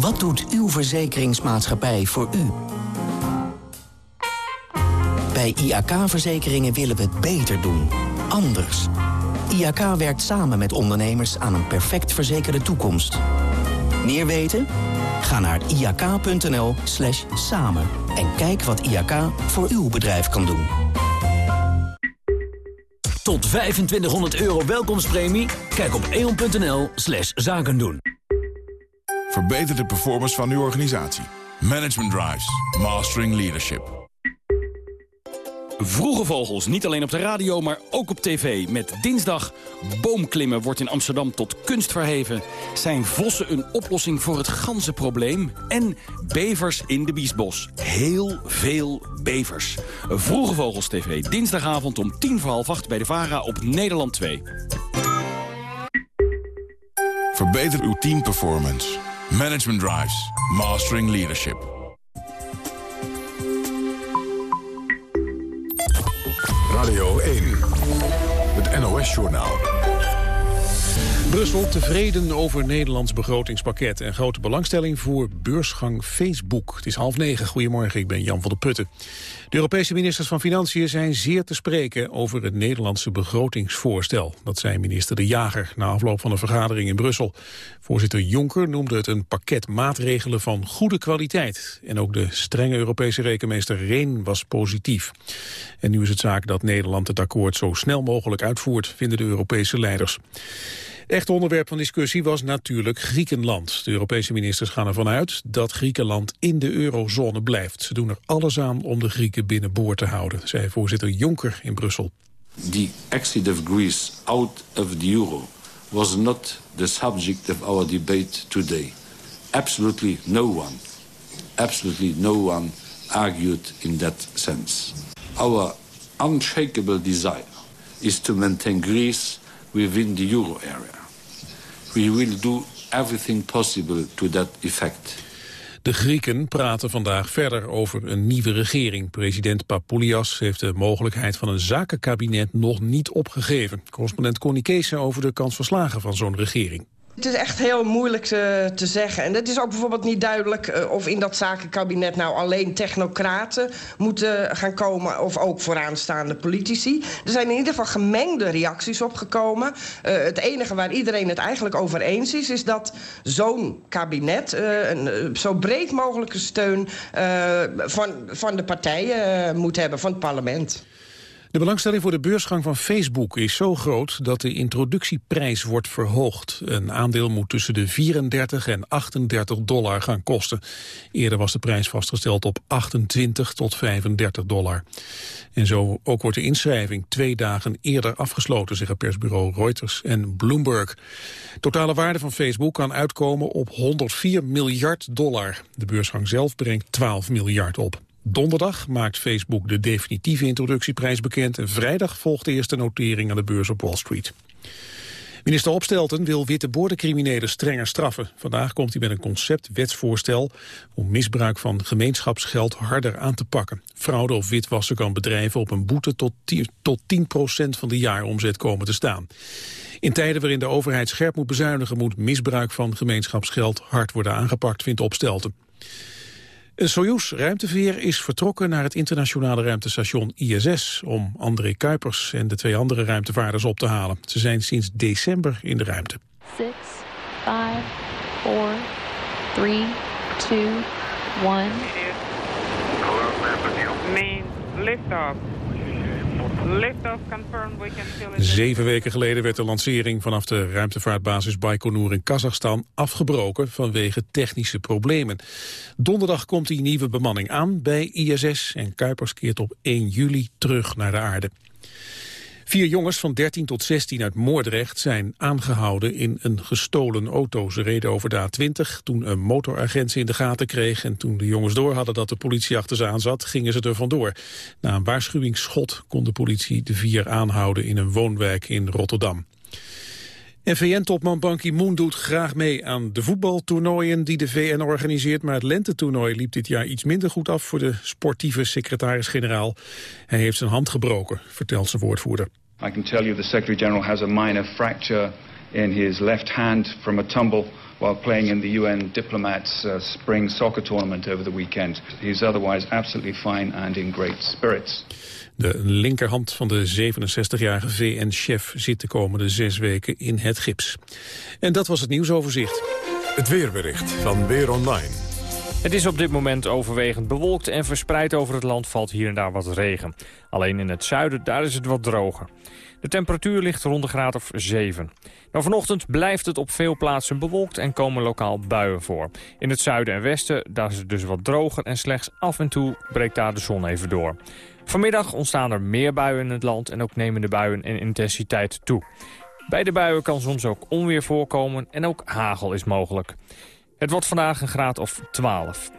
Speaker 18: Wat doet uw verzekeringsmaatschappij voor u? Bij IAK-verzekeringen willen we het beter doen. Anders. IAK werkt samen met ondernemers aan een perfect verzekerde toekomst. Meer weten? Ga naar iak.nl slash samen en kijk wat IAK voor uw bedrijf kan doen.
Speaker 19: Tot 2500 euro welkomstpremie? Kijk op eon.nl slash zaken doen.
Speaker 20: Verbeter de performance van uw organisatie. Management Drives. Mastering Leadership.
Speaker 19: Vroege vogels, niet alleen op de radio, maar ook op tv. Met dinsdag boomklimmen wordt in Amsterdam tot kunst verheven. Zijn vossen een oplossing voor het ganzenprobleem? En bevers in de Biesbos. Heel veel bevers. Vroege vogels tv, dinsdagavond om tien voor half acht bij de VARA op Nederland 2.
Speaker 20: Verbeter uw teamperformance. Management Drives. Mastering Leadership.
Speaker 1: Radio 1. Het NOS-journaal.
Speaker 2: Brussel tevreden over Nederlands begrotingspakket... en grote belangstelling voor beursgang Facebook. Het is half negen. Goedemorgen, ik ben Jan van der Putten. De Europese ministers van Financiën zijn zeer te spreken... over het Nederlandse begrotingsvoorstel. Dat zei minister De Jager na afloop van een vergadering in Brussel. Voorzitter Jonker noemde het een pakket maatregelen van goede kwaliteit. En ook de strenge Europese rekenmeester Reen was positief. En nu is het zaak dat Nederland het akkoord zo snel mogelijk uitvoert... vinden de Europese leiders. Echt onderwerp van discussie was natuurlijk Griekenland. De Europese ministers gaan ervan uit dat Griekenland in de eurozone blijft. Ze doen er alles aan om de Grieken binnenboord te houden, zei voorzitter Jonker in Brussel.
Speaker 8: The exit of Greece out of the euro was not the subject of our debate today. Absolutely no one, absolutely no one argued in that sense. Our unshakable desire is to maintain Greece within the euro area. We will do everything possible to that effect.
Speaker 2: De Grieken praten vandaag verder over een nieuwe regering. President Papoulias heeft de mogelijkheid van een zakenkabinet nog niet opgegeven. Correspondent Connie Kees over de kans van slagen van zo'n regering.
Speaker 21: Het is echt heel moeilijk te, te zeggen. En het is ook bijvoorbeeld niet duidelijk uh, of in dat zakenkabinet nou alleen technocraten moeten gaan komen of ook vooraanstaande politici. Er zijn in ieder geval gemengde reacties opgekomen. Uh, het enige waar iedereen het eigenlijk over eens is, is dat zo'n kabinet een zo breed mogelijke steun van, van de partijen moet hebben, van het parlement.
Speaker 2: De belangstelling voor de beursgang van Facebook is zo groot dat de introductieprijs wordt verhoogd. Een aandeel moet tussen de 34 en 38 dollar gaan kosten. Eerder was de prijs vastgesteld op 28 tot 35 dollar. En zo ook wordt de inschrijving twee dagen eerder afgesloten, zeggen persbureau Reuters en Bloomberg. Totale waarde van Facebook kan uitkomen op 104 miljard dollar. De beursgang zelf brengt 12 miljard op. Donderdag maakt Facebook de definitieve introductieprijs bekend... en vrijdag volgt de eerste notering aan de beurs op Wall Street. Minister Opstelten wil witte strenger straffen. Vandaag komt hij met een conceptwetsvoorstel om misbruik van gemeenschapsgeld harder aan te pakken. Fraude of witwassen kan bedrijven op een boete tot 10, tot 10% van de jaaromzet komen te staan. In tijden waarin de overheid scherp moet bezuinigen moet misbruik van gemeenschapsgeld hard worden aangepakt, vindt Opstelten. Een Soyuz-ruimteveer is vertrokken naar het internationale ruimtestation ISS... om André Kuipers en de twee andere ruimtevaarders op te halen. Ze zijn sinds december in de ruimte.
Speaker 22: 6, 5, 4, 3, 2, 1...
Speaker 23: Main liftoff.
Speaker 2: Zeven weken geleden werd de lancering vanaf de ruimtevaartbasis Baikonur in Kazachstan afgebroken vanwege technische problemen. Donderdag komt die nieuwe bemanning aan bij ISS en Kuipers keert op 1 juli terug naar de aarde. Vier jongens van 13 tot 16 uit Moordrecht zijn aangehouden in een gestolen auto. Ze reden over de A20 toen een motoragent ze in de gaten kreeg. En toen de jongens door hadden dat de politie achter ze aan zat, gingen ze er vandoor. Na een waarschuwingsschot kon de politie de vier aanhouden in een woonwijk in Rotterdam. VN-topman Ban Ki-moon doet graag mee aan de voetbaltoernooien die de VN organiseert, maar het lentetoernooi liep dit jaar iets minder goed af voor de sportieve secretaris-generaal. Hij heeft zijn hand gebroken, vertelt zijn woordvoerder.
Speaker 24: I can tell you the Secretary-General has a minor fracture in his left hand from a tumble while playing in the UN Diplomats uh, Spring Soccer Tournament over the weekend. He's otherwise absolutely fine and in great spirits.
Speaker 2: De linkerhand van de 67-jarige VN-chef zit de komende zes weken in het gips. En dat was het nieuwsoverzicht.
Speaker 1: Het weerbericht van Weer Online.
Speaker 14: Het is op dit moment overwegend bewolkt en verspreid over het land valt hier en daar wat regen. Alleen in het zuiden, daar is het wat droger. De temperatuur ligt rond de graad of 7. Nou, vanochtend blijft het op veel plaatsen bewolkt en komen lokaal buien voor. In het zuiden en westen, daar is het dus wat droger en slechts af en toe breekt daar de zon even door. Vanmiddag ontstaan er meer buien in het land en ook nemen de buien in intensiteit toe. Bij de buien kan soms ook onweer voorkomen en ook hagel is mogelijk. Het wordt vandaag een graad of 12.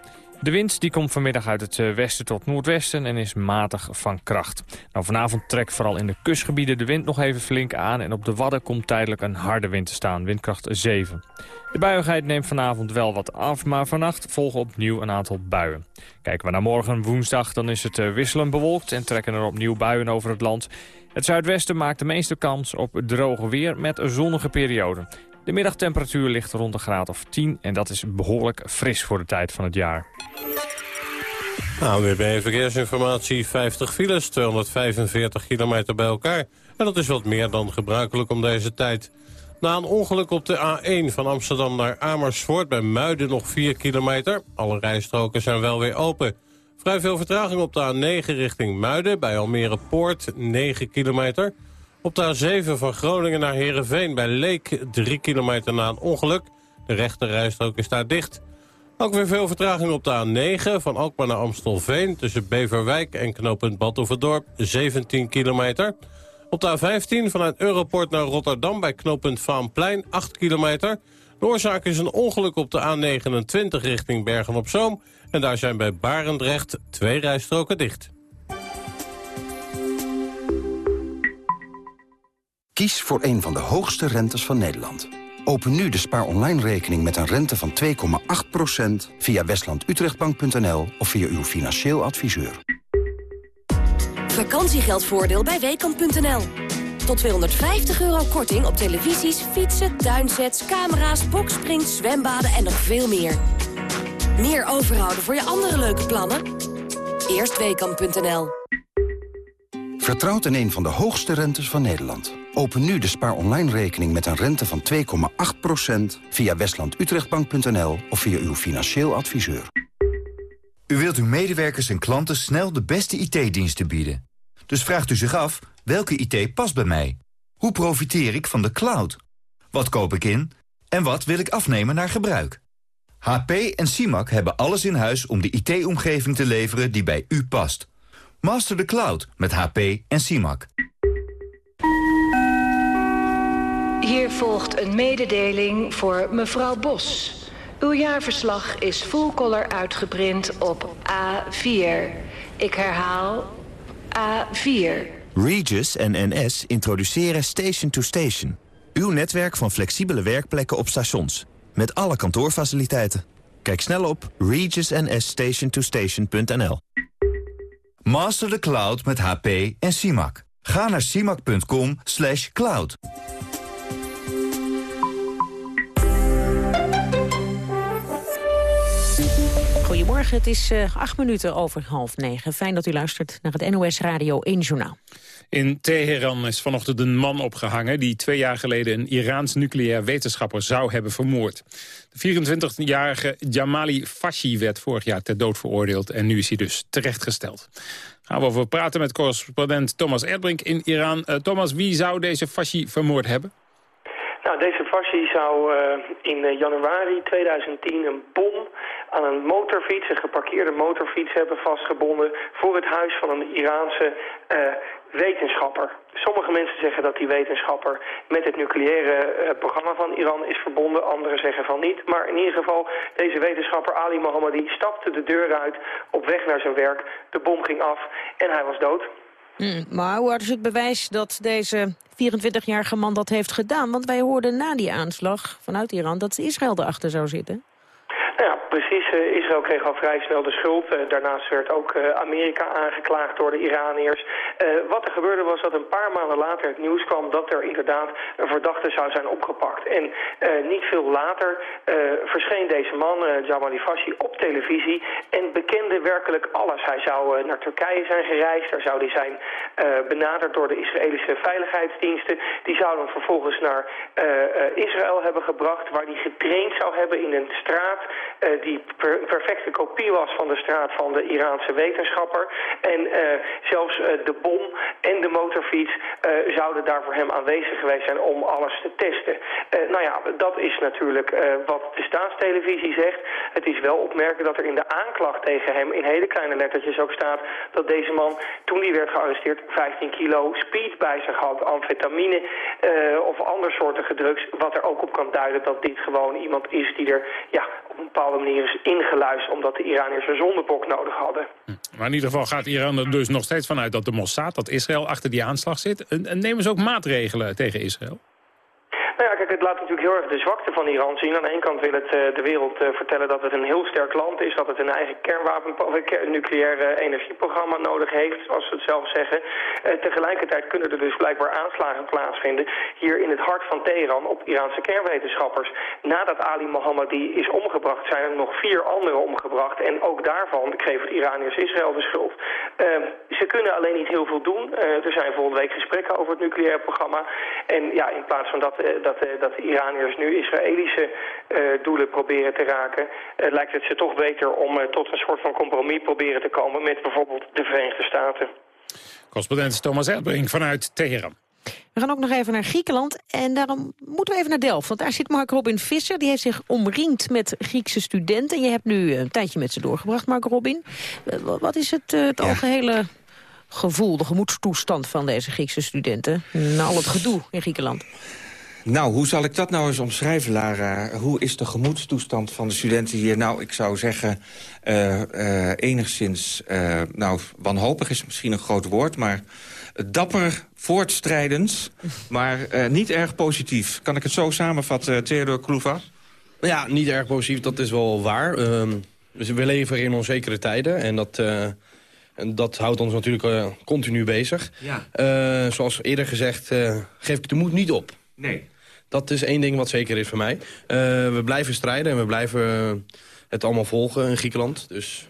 Speaker 14: De wind die komt vanmiddag uit het eh, westen tot noordwesten en is matig van kracht. Nou, vanavond trekt vooral in de kustgebieden de wind nog even flink aan... en op de Wadden komt tijdelijk een harde wind te staan, windkracht 7. De buiigheid neemt vanavond wel wat af, maar vannacht volgen opnieuw een aantal buien. Kijken we naar morgen woensdag, dan is het eh, wisselend bewolkt... en trekken er opnieuw buien over het land. Het zuidwesten maakt de meeste kans op droge weer met zonnige perioden. De middagtemperatuur ligt rond de graad of 10 en dat is behoorlijk fris voor de tijd van het jaar.
Speaker 4: ANWB Verkeersinformatie, 50 files, 245 kilometer bij elkaar. En dat is wat meer dan gebruikelijk om deze tijd. Na een ongeluk op de A1 van Amsterdam naar Amersfoort... bij Muiden nog 4 kilometer. Alle rijstroken zijn wel weer open. Vrij veel vertraging op de A9 richting Muiden... bij Almere Poort, 9 kilometer. Op de A7 van Groningen naar Heerenveen bij Leek, 3 kilometer na een ongeluk. De rechte rijstrook is daar dicht... Ook weer veel vertraging op de A9 van Alkmaar naar Amstelveen... tussen Beverwijk en knooppunt Badhoevedorp, 17 kilometer. Op de A15 vanuit Europort naar Rotterdam bij knooppunt Vaanplein, 8 kilometer. De oorzaak is een ongeluk op de A29 richting Bergen-op-Zoom... en daar zijn bij Barendrecht twee rijstroken dicht.
Speaker 21: Kies voor een van de hoogste rentes van Nederland. Open nu de Spaar Online rekening met een rente van 2,8% via westlandutrechtbank.nl of via uw financieel adviseur.
Speaker 25: Vakantiegeldvoordeel bij Weekamp.nl. Tot 250 euro korting op televisies, fietsen, tuinsets, camera's, boksprings, zwembaden en nog veel meer. Meer overhouden voor je andere leuke plannen? Eerst
Speaker 21: Vertrouwt in een van de hoogste rentes van Nederland. Open nu de Spaar Online rekening met een rente van 2,8% via westlandutrechtbank.nl of via uw financieel adviseur.
Speaker 26: U wilt uw medewerkers en klanten snel de beste IT-diensten bieden. Dus vraagt u zich af, welke IT past bij mij? Hoe profiteer ik van de cloud? Wat koop ik in? En wat wil ik afnemen naar gebruik? HP en CIMAC hebben alles in huis om de IT-omgeving te leveren die bij u past. Master the cloud met HP en CIMAC.
Speaker 27: Hier volgt een mededeling voor mevrouw Bos. Uw jaarverslag is full color uitgeprint op A4. Ik herhaal A4.
Speaker 28: Regis en NS introduceren Station to Station. Uw netwerk van flexibele werkplekken op stations. Met alle kantoorfaciliteiten. Kijk snel op regisnsstationtostation.nl
Speaker 26: Master the cloud met HP en CIMAC. Ga naar cimac.com cloud.
Speaker 7: Goedemorgen, het is uh, acht minuten over half negen. Fijn dat u luistert naar het NOS Radio 1 Journaal.
Speaker 6: In Teheran is vanochtend een man opgehangen... die twee jaar geleden een Iraans nucleair wetenschapper zou hebben vermoord. De 24-jarige Jamali Fashi werd vorig jaar ter dood veroordeeld... en nu is hij dus terechtgesteld. Gaan we over praten met correspondent Thomas Erdbrink in Iran. Uh, Thomas, wie zou deze Fashi vermoord hebben?
Speaker 29: Nou, deze Fashi zou uh, in januari 2010 een bom aan een motorfiets, een geparkeerde motorfiets hebben vastgebonden voor het huis van een Iraanse wetenschapper. Sommige mensen zeggen dat die wetenschapper met het nucleaire uh, programma van Iran is verbonden. Anderen zeggen van niet. Maar in ieder geval, deze wetenschapper Ali Mohammadi stapte de deur uit op weg naar zijn werk. De bom ging af en hij was dood.
Speaker 7: Mm, maar hoe hard is het bewijs dat deze 24-jarige man dat heeft gedaan? Want wij hoorden na die aanslag vanuit Iran dat Israël erachter zou zitten.
Speaker 29: Ja, precies. Uh, Israël kreeg al vrij snel de schuld. Uh, daarnaast werd ook uh, Amerika aangeklaagd door de Iraniërs. wat er gebeurde was dat een paar maanden later het nieuws kwam dat er inderdaad een verdachte zou zijn opgepakt. En niet veel later verscheen deze man, Jamal Fassi, op televisie en bekende werkelijk alles. Hij zou naar Turkije zijn gereisd, daar zou hij zijn benaderd door de Israëlische veiligheidsdiensten. Die zouden hem vervolgens naar Israël hebben gebracht, waar hij getraind zou hebben in een straat uh, die per perfecte kopie was van de straat van de Iraanse wetenschapper. En uh, zelfs uh, de bom en de motorfiets zouden daar voor hem aanwezig geweest zijn om alles te testen. nou ja, dat is natuurlijk wat de staatstelevisie zegt. Het is wel opmerkelijk dat er in de aanklacht tegen hem in hele kleine lettertjes ook staat dat deze man, toen hij werd gearresteerd, 15 kilo speed bij zich had, amfetamine of andere soorten drugs, wat er ook op kan duiden dat dit gewoon iemand is die er ja, bepaalde manier is ingeluisterd... omdat de Iraniërs een zondebok nodig hadden.
Speaker 6: Hm. Maar in ieder geval gaat Iran er dus nog steeds vanuit dat de Mossad, dat Israël achter die aanslag zit. En nemen ze ook maatregelen tegen Israël?
Speaker 29: Nou ja, kijk, het laat natuurlijk heel erg de zwakte van Iran zien. Aan de ene kant wil het uh, de wereld uh, vertellen dat het een heel sterk land is, dat het een eigen kernwapen, een nucleair energieprogramma nodig heeft, zoals ze het zelf zeggen. tegelijkertijd kunnen er dus blijkbaar aanslagen plaatsvinden hier in het hart van Teheran op Iraanse kernwetenschappers. Nadat Ali Mohammadi is omgebracht, zijn er nog vier anderen omgebracht. En ook daarvan geeft het Iraniërs Israël de schuld. Ehm, ze kunnen alleen niet heel veel doen. er zijn volgende week gesprekken over het nucleair programma. En ja, in plaats van dat dat, uh, dat de Iraniërs nu Israëlische uh, doelen proberen te raken... Uh, lijkt het ze toch beter om tot een soort van compromis proberen te komen... met bijvoorbeeld de Verenigde Staten.
Speaker 6: Correspondent Thomas Erdbrink vanuit Teheran.
Speaker 7: We gaan ook nog even naar Griekenland en daarom moeten we even naar Delft. Want daar zit Mark Robin Visser, die heeft zich omringd met Griekse studenten. Je hebt nu een tijdje met ze doorgebracht, Mark Robin. Wat is het, het ja. algehele gevoel, de gemoedstoestand van deze Griekse studenten... na al het gedoe in Griekenland?
Speaker 30: Nou, hoe zal ik dat nou eens omschrijven, Lara? Hoe is de gemoedstoestand van de studenten hier? Nou, ik zou zeggen, uh, uh, enigszins... Uh, nou, wanhopig is misschien een groot woord, maar dapper voortstrijdend... maar niet erg positief. Kan ik het zo samenvatten, Theodor Kloevas?
Speaker 31: Ja, niet erg positief, dat is wel waar. Dus we leven in onzekere tijden en dat... En dat houdt ons natuurlijk uh, continu bezig. Ja. Uh, zoals eerder gezegd, uh, geef ik de moed niet op.
Speaker 30: Nee.
Speaker 31: Dat is één ding wat zeker is voor mij. we blijven strijden en we blijven het allemaal volgen in Griekenland. Dus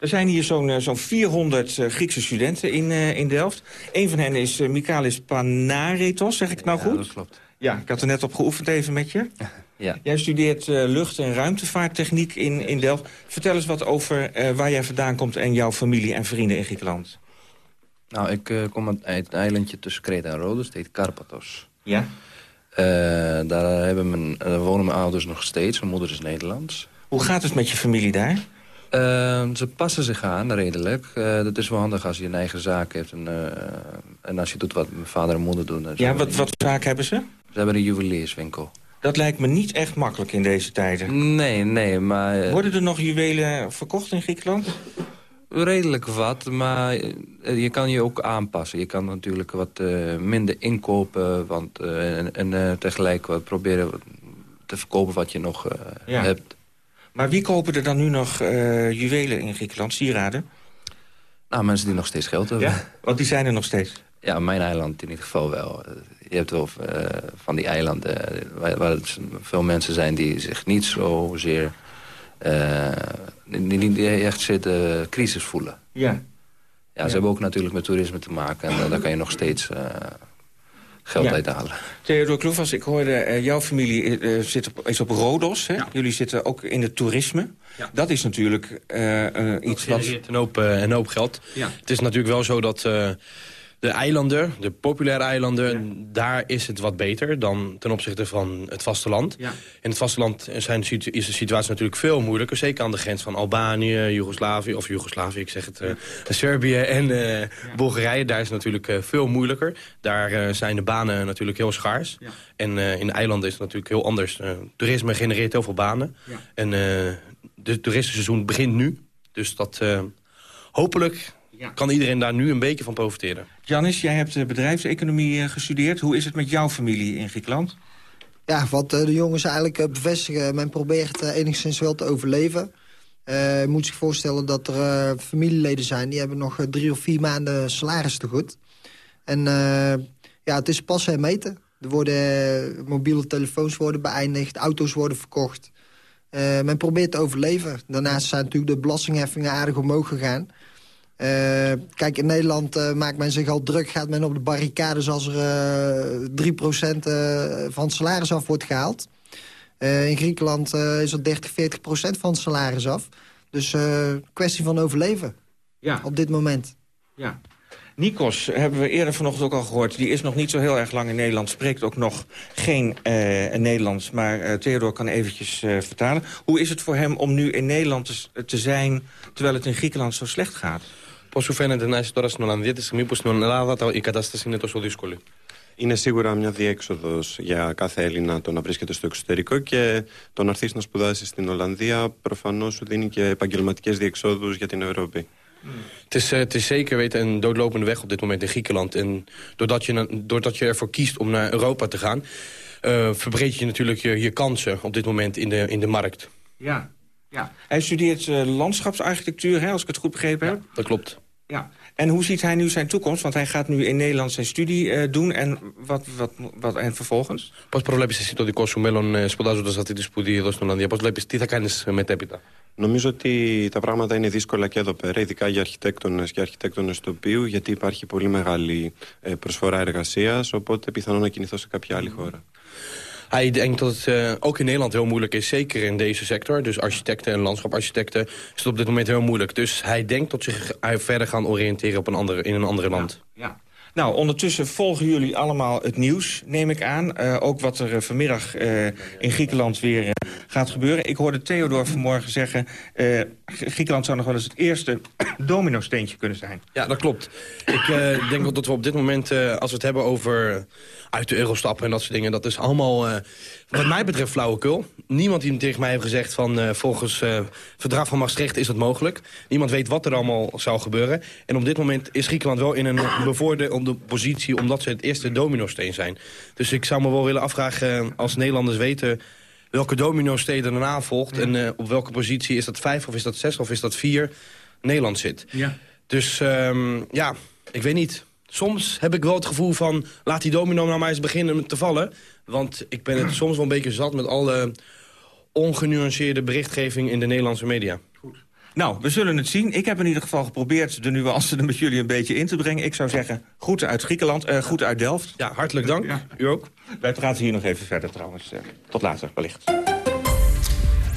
Speaker 30: er zijn hier zo'n zo'n 400 uh, Griekse studenten in, uh, in Delft. Een van hen is uh, Michalis Panaretos, zeg ik het nou
Speaker 31: ja,
Speaker 30: goed?
Speaker 31: dat klopt.
Speaker 30: Ja, ik had er net op geoefend even met je.
Speaker 31: Ja.
Speaker 30: Jij studeert lucht- en ruimtevaarttechniek in, in Delft. Vertel eens wat over waar jij vandaan komt en jouw familie en vrienden in Griekenland.
Speaker 32: Nou, ik kom uit het eilandje tussen Kreta en Rhodes, het heet Karpathos.
Speaker 30: Ja?
Speaker 32: Daar, hebben mijn, daar wonen mijn ouders nog steeds, mijn moeder is Nederlands.
Speaker 30: Hoe gaat het met je familie daar?
Speaker 32: Uh, ze passen zich aan, redelijk. Uh, dat is wel handig als je een eigen zaak hebt. En, uh, en als je doet wat mijn vader en moeder doen.
Speaker 30: Ja, wat, wat zaak hebben ze?
Speaker 32: Ze hebben een juwelierswinkel.
Speaker 30: Dat lijkt me niet echt makkelijk in deze tijden.
Speaker 32: Nee, nee, maar...
Speaker 30: Worden er nog juwelen verkocht in Griekenland?
Speaker 32: Redelijk wat, maar je kan je ook aanpassen. Je kan natuurlijk wat minder inkopen want, en, en tegelijk wat proberen te verkopen wat je nog ja. hebt.
Speaker 30: Maar wie kopen er dan nu nog juwelen in Griekenland, sieraden?
Speaker 32: Nou, mensen die nog steeds geld hebben.
Speaker 30: Ja, want die zijn er nog steeds?
Speaker 32: Ja, mijn eiland in ieder geval wel. Je hebt wel van die eilanden waar, waar veel mensen zijn die zich niet zozeer... Uh, die, die echt zitten crisis voelen.
Speaker 30: Ja.
Speaker 32: Ja, ze ja. hebben ook natuurlijk met toerisme te maken. En daar kan je nog steeds geld ja. uithalen.
Speaker 30: Theodor Kloevas, ik hoorde, uh, jouw familie uh, zit op, is op Rodos. Hè? Ja. Jullie zitten ook in het toerisme. Ja. Dat is natuurlijk uh, iets
Speaker 31: wat... een hoop, een hoop geld. Het is natuurlijk wel zo dat De eilanden, de populaire eilanden, daar is het wat beter dan ten opzichte van het vasteland.
Speaker 30: Ja.
Speaker 31: In het vasteland zijn, is de situatie natuurlijk veel moeilijker. Zeker aan de grens van Albanië, Joegoslavië, of Joegoslavië, ik zeg het, uh, Servië en uh, Bulgarije. Daar is het natuurlijk uh, veel moeilijker. Daar zijn de banen natuurlijk heel schaars. En in de eilanden is het natuurlijk heel anders. toerisme genereert heel veel banen. En het toeristenseizoen begint nu. Dus dat hopelijk kan iedereen daar nu een beetje van profiteren.
Speaker 30: Janis, jij hebt bedrijfseconomie gestudeerd. Hoe is het met jouw familie in Griekenland?
Speaker 26: Ja, wat de jongens eigenlijk bevestigen... men probeert enigszins wel te overleven. Uh, je moet zich voorstellen dat er uh, familieleden zijn... die hebben nog drie of vier maanden salaris te goed. En uh, ja, het is passen en meten. Er worden mobiele telefoons worden beëindigd, auto's worden verkocht. men probeert te overleven. Daarnaast zijn natuurlijk de belastingheffingen aardig omhoog gegaan. Kijk, in Nederland maakt men zich al druk. Gaat men op de barricades als er 3% van het salaris af wordt gehaald. Uh, in Griekenland uh, is er 30, 40 procent van het salaris af. Dus uh, kwestie van overleven
Speaker 30: ja.
Speaker 26: op dit moment.
Speaker 30: Ja. Nikos hebben we eerder vanochtend ook al gehoord. Die is nog niet zo heel erg lang in Nederland. Spreekt ook nog geen Nederlands. Maar Theodor kan eventjes vertalen. Hoe is het voor hem om nu in Nederland te, te zijn... terwijl het in Griekenland zo slecht gaat?
Speaker 31: Πώς σου φαίνεται να είσαι τώρα στην Ολλανδία τη στιγμή που στην Ελλάδα η κατάσταση είναι τόσο δύσκολη.
Speaker 33: είναι σίγουρα μια διέξοδο για κάθε Έλληνα το να βρίσκεται στο εξωτερικό και το να έρθει να σπουδάσει στην Ολλανδία προφανώ σου δίνει και επαγγελματικέ διεξόδου για την Ευρώπη.
Speaker 31: Het is, het is zeker weten een doodlopende weg op dit moment in Griekenland. En doordat je, doordat je ervoor kiest om naar Europa te gaan... Uh, verbreed je natuurlijk je, je kansen op dit moment in de, in de markt.
Speaker 30: Ja, ja. Hij studeert uh, landschapsarchitectuur, hè, als ik het goed begrepen heb.
Speaker 31: Ja, dat klopt.
Speaker 30: Ja. En hoe ziet hij nu zijn toekomst? Want hij gaat nu in Nederland zijn studie uh, doen. En wat, wat, wat en vervolgens?
Speaker 31: Πώς προβλέπεις εσύ το δικό σου μέλλον σπουδάζοντας αυτή τη σπουδή εδώ στην Ολλανδία. Πώς βλέπεις, τι θα κάνεις μετέπειτα.
Speaker 33: Νομίζω ότι τα πράγματα είναι δύσκολα και εδώ πέρα, ειδικά για αρχιτέκτονες και αρχιτέκτονες τοπίου, γιατί υπάρχει πολύ μεγάλη προσφορά εργασίας, οπότε πιθανόν να κινηθώ σε κάποια άλλη χώρα.
Speaker 31: Hij denkt dat het uh, ook in Nederland heel moeilijk is, zeker in deze sector. Dus architecten en landschaparchitecten is het op dit moment heel moeilijk. Dus hij denkt dat zich verder gaan oriënteren op een andere, in een andere land.
Speaker 30: Ja. Nou, ondertussen volgen jullie allemaal het nieuws, neem ik aan. Uh, ook wat er uh, vanmiddag uh, in Griekenland weer gaat gebeuren. Ik hoorde Theodor vanmorgen zeggen... Griekenland zou nog wel eens het eerste domino-steentje kunnen zijn.
Speaker 31: Ja, dat klopt. Ik denk dat we op dit moment, als we het hebben over uit de euro stappen en dat soort dingen... dat is allemaal, wat mij betreft, flauwekul. Niemand die tegen mij heeft gezegd van... volgens het verdrag van Maastricht is dat mogelijk. Niemand weet wat er allemaal zou gebeuren. En op dit moment is Griekenland wel in een bevoorde om de positie... omdat ze het eerste domino-steen zijn. Dus ik zou me wel willen afvragen als Nederlanders weten... welke domino-steen er daarna volgt... en uh, op welke positie is dat vijf of is dat zes of is dat vier Nederland zit.
Speaker 30: Ja.
Speaker 31: Dus um, ja, ik weet niet. Soms heb ik wel het gevoel van... laat die domino nou maar eens beginnen te vallen. Want ik ben het soms wel een beetje zat met alle ongenuanceerde berichtgeving in de Nederlandse media.
Speaker 30: Nou, we zullen het zien. Ik heb in ieder geval geprobeerd de nuance er met jullie een beetje in te brengen. Ik zou zeggen, groeten uit Griekenland, uh, groeten uit Delft.
Speaker 31: Ja, hartelijk dank. Ja. U ook.
Speaker 30: Wij praten hier nog even verder trouwens. Uh, tot later, wellicht.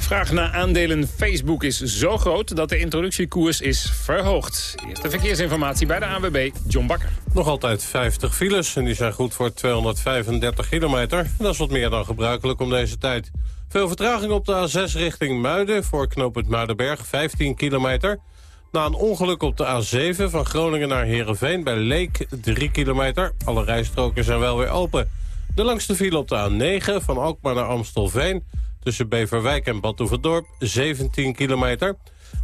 Speaker 6: Vraag naar aandelen Facebook is zo groot dat de introductiekoers is verhoogd. Eerste verkeersinformatie bij de ANWB, John Bakker.
Speaker 4: Nog altijd 50 files en die zijn goed voor 235 kilometer. Dat is wat meer dan gebruikelijk om deze tijd. Veel vertraging op de A6 richting Muiden voor knooppunt Muidenberg, 15 kilometer. Na een ongeluk op de A7 van Groningen naar Heerenveen bij Leek, 3 kilometer. Alle rijstroken zijn wel weer open. De langste file op de A9 van Alkmaar naar Amstelveen... tussen Beverwijk en Badhoevedorp, 17 kilometer.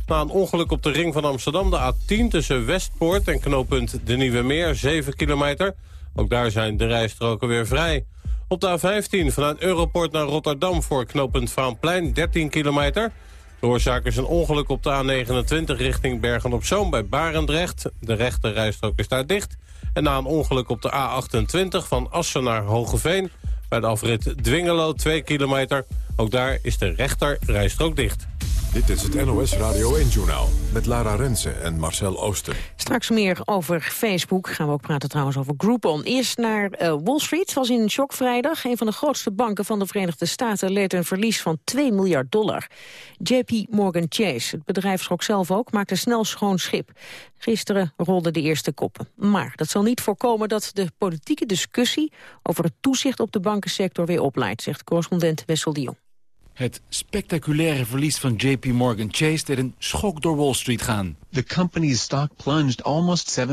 Speaker 4: Na een ongeluk op de ring van Amsterdam, de A10 tussen Westpoort en knooppunt De Nieuwe Meer, 7 kilometer. Ook daar zijn de rijstroken weer vrij. Op de A15 vanuit Europort naar Rotterdam voor knooppunt Vaanplein 13 kilometer. De oorzaak is een ongeluk op de A29 richting Bergen-op-Zoom bij Barendrecht. De rechte rijstrook is daar dicht. En na een ongeluk op de A28 van Assen naar Hogeveen... bij de afrit Dwingelo 2 kilometer. Ook daar is de rechter rijstrook dicht.
Speaker 1: Dit is het NOS Radio 1-journaal met Lara Rensen en Marcel Oosten.
Speaker 7: Straks meer over Facebook. Gaan we ook praten trouwens over Groupon. Eerst naar uh, Wall Street. was in shock vrijdag. Een van de grootste banken van de Verenigde Staten leed een verlies van 2 miljard dollar. JP Morgan Chase, het bedrijf schrok zelf ook, maakte snel schoon schip. Gisteren rolden de eerste koppen. Maar dat zal niet voorkomen dat de politieke discussie over het toezicht op de bankensector weer opleidt, zegt correspondent Wessel de.
Speaker 34: Het spectaculaire verlies van JP Morgan Chase deed een schok door Wall Street gaan.
Speaker 35: The company's stock plunged almost 7%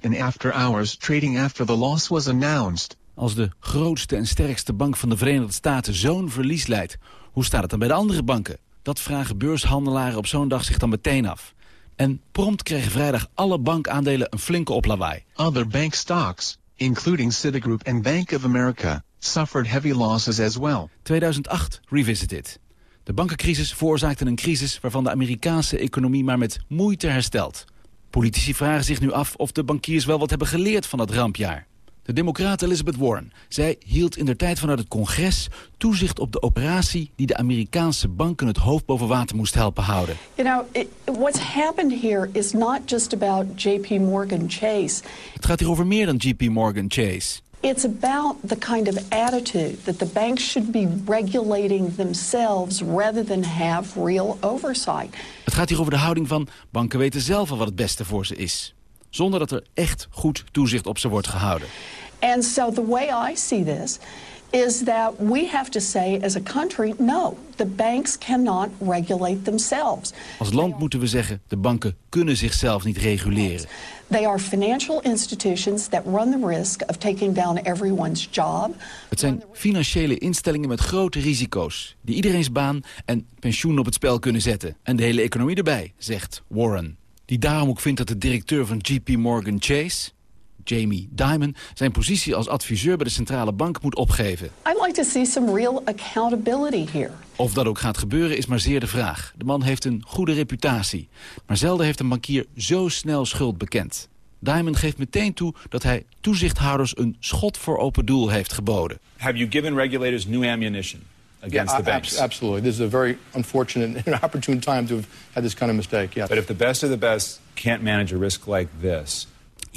Speaker 35: in after hours trading after the loss was announced.
Speaker 34: Als de grootste en sterkste bank van de Verenigde Staten zo'n verlies leidt, hoe staat het dan bij de andere banken? Dat vragen beurshandelaren op zo'n dag zich dan meteen af. En prompt kregen vrijdag alle bankaandelen een flinke oplawaai.
Speaker 35: Other bank stocks, including Citigroup and Bank of America, suffered heavy losses as well.
Speaker 34: 2008 Revisited. De bankencrisis veroorzaakte een crisis waarvan de Amerikaanse economie maar met moeite herstelt. Politici vragen zich nu af of de bankiers wel wat hebben geleerd van dat rampjaar. De democraat Elizabeth Warren. Zij hield in de tijd vanuit het congres toezicht op de operatie die de Amerikaanse banken het hoofd boven water moest helpen houden.
Speaker 36: You know, it, what's happened here is not just about JP Morgan Chase.
Speaker 34: Het gaat hier over meer dan JP Morgan Chase.
Speaker 36: It's about the kind of attitude that the banks should be regulating themselves rather than have real oversight.
Speaker 34: Het gaat hier over de houding van banken weten zelf al wat het beste voor ze is. Zonder dat er echt goed toezicht op ze wordt gehouden.
Speaker 36: And so the way I see this is that we have to say as a country, no, the banks cannot regulate themselves.
Speaker 34: Als land moeten we zeggen, de banken kunnen zichzelf niet reguleren.
Speaker 36: They are financial institutions that run the risk of taking down everyone's job.
Speaker 34: Het zijn financiële instellingen met grote risico's... die iedereen's baan en pensioen op het spel kunnen zetten. En de hele economie erbij, zegt Warren. Die daarom ook vindt dat de directeur van JP Morgan Chase... Jamie Dimon zijn positie als adviseur bij de centrale bank moet opgeven.
Speaker 36: I'd like to see some real accountability here.
Speaker 34: Of dat ook gaat gebeuren is maar zeer de vraag. De man heeft een goede reputatie. Maar zelden heeft een bankier zo snel schuld bekend. Diamond geeft meteen toe dat hij toezichthouders een schot voor open doel heeft geboden.
Speaker 37: Have you given regulators new ammunition against
Speaker 38: yeah,
Speaker 37: the banks?
Speaker 38: absolutely. This is a very unfortunate and opportune time to have had this kind of mistake. Yeah.
Speaker 37: But if the best of the best can't manage a risk like this,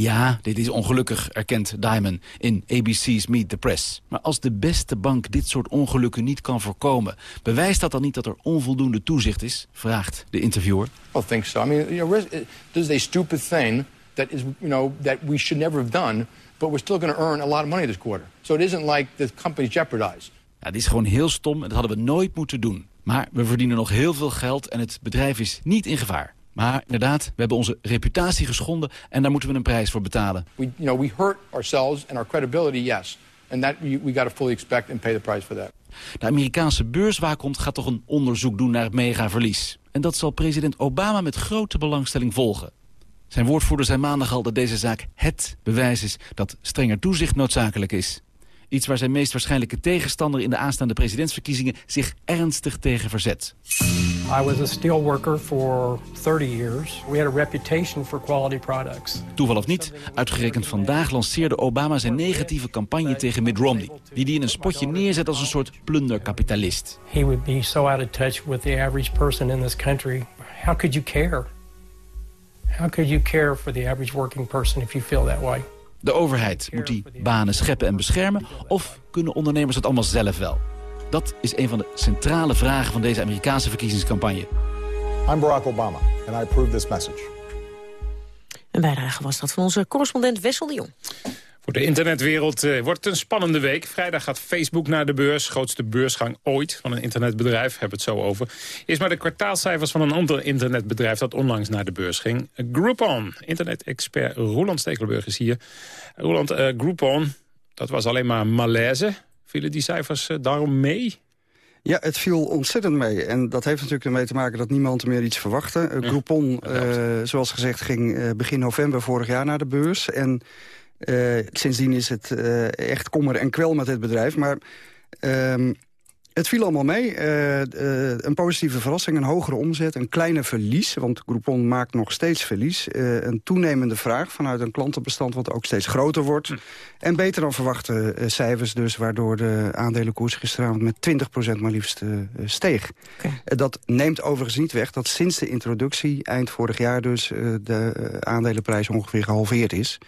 Speaker 34: ja, dit is ongelukkig, erkent Diamond in ABC's Meet the Press. Maar als de beste bank dit soort ongelukken niet kan voorkomen... bewijst dat dan niet dat er onvoldoende toezicht is? Vraagt de interviewer.
Speaker 38: I think so. I mean, you know, this is a stupid thing that is, you know, that we should never have done... but we're still going to earn a lot of money this quarter. So it isn't like the company's jeopardized.
Speaker 34: Ja, dit is gewoon heel stom en dat hadden we nooit moeten doen. Maar we verdienen nog heel veel geld en het bedrijf is niet in gevaar. Maar inderdaad, we hebben onze reputatie geschonden en daar moeten we een prijs voor betalen.
Speaker 38: We, you know, we hurt ourselves and our credibility, yes. And that we, we got to fully expect and pay the price for that.
Speaker 34: De Amerikaanse beurswaakhond gaat toch een onderzoek doen naar het megaverlies. En dat zal president Obama met grote belangstelling volgen. Zijn woordvoerder zei maandag al dat deze zaak HET bewijs is dat strenger toezicht noodzakelijk is. Iets waar zijn meest waarschijnlijke tegenstander in de aanstaande presidentsverkiezingen zich ernstig tegen verzet.
Speaker 39: I was a steel worker for 30 years. We had a reputation for quality products.
Speaker 34: Toeval of niet, uitgerekend vandaag lanceerde Obama zijn negatieve campagne tegen Mitt Romney, die die in een spotje neerzet als een soort plunderkapitalist.
Speaker 39: He would be so out of touch with the average person in this country. How could you care? How could you care for the average working person if you feel that way?
Speaker 34: De overheid moet die banen scheppen en beschermen... of kunnen ondernemers het allemaal zelf wel? Dat is een van de centrale vragen van deze Amerikaanse verkiezingscampagne.
Speaker 40: I'm Barack Obama and I approve this message.
Speaker 7: Een bijdrage was dat van onze correspondent Wessel de Jong.
Speaker 6: Voor de internetwereld uh, wordt het een spannende week. Vrijdag gaat Facebook naar de beurs. Grootste beursgang ooit van een internetbedrijf. Hebben het zo over. Eerst maar de kwartaalcijfers van een ander internetbedrijf... dat onlangs naar de beurs ging. Groupon. Internet-expert Roland Stekelenburg is hier. Roland, uh, Groupon, dat was alleen maar malaise. Vielen die cijfers uh, daarom mee?
Speaker 41: Ja, het viel ontzettend mee. En dat heeft natuurlijk ermee te maken dat niemand meer iets verwachtte. Uh, Groupon, zoals gezegd, ging begin november vorig jaar naar de beurs. En sindsdien is het uh, echt kommer en kwel met dit bedrijf. Maar um, Het viel allemaal mee. Uh, uh, een positieve verrassing, een hogere omzet, een kleine verlies. Want Groupon maakt nog steeds verlies. Uh, een toenemende vraag vanuit een klantenbestand wat ook steeds groter wordt. Hm. En beter dan verwachte cijfers dus... waardoor de aandelenkoers gisteravond met 20% maar liefst steeg. Okay. dat neemt overigens niet weg dat sinds de introductie... eind vorig jaar dus de aandelenprijs ongeveer gehalveerd is...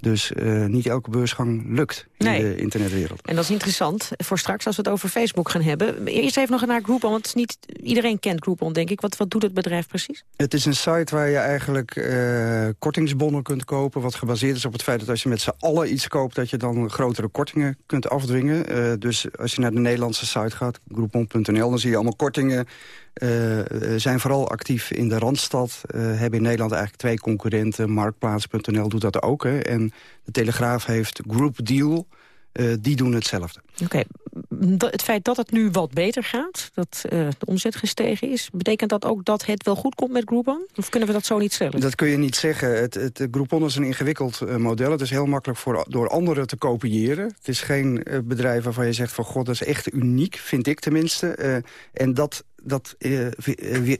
Speaker 41: Dus uh, niet elke beursgang lukt in nee. de internetwereld.
Speaker 7: En dat is interessant voor straks als we het over Facebook gaan hebben. Eerst even nog naar Groupon, want niet iedereen kent Groupon, denk ik. Wat, wat doet het bedrijf precies?
Speaker 41: Het is een site waar je eigenlijk uh, kortingsbonnen kunt kopen... wat gebaseerd is op het feit dat als je met z'n allen iets koopt... dat je dan grotere kortingen kunt afdwingen. Uh, dus als je naar de Nederlandse site gaat, groupon.nl... dan zie je allemaal kortingen uh, zijn vooral actief in de Randstad. Uh, hebben in Nederland eigenlijk twee concurrenten. Marktplaats.nl doet dat ook. Hè. En de Telegraaf heeft Group Deal... Uh, die doen hetzelfde.
Speaker 7: Oké, okay. het feit dat het nu wat beter gaat, dat uh, de omzet gestegen is... betekent dat ook dat het wel goed komt met Groupon? Of kunnen we dat zo niet stellen?
Speaker 41: Dat kun je niet zeggen. Het, het, Groupon is een ingewikkeld uh, model. Het is heel makkelijk voor, door anderen te kopiëren. Het is geen bedrijf waarvan je zegt van... god, dat is echt uniek, vind ik tenminste. en dat dat uh,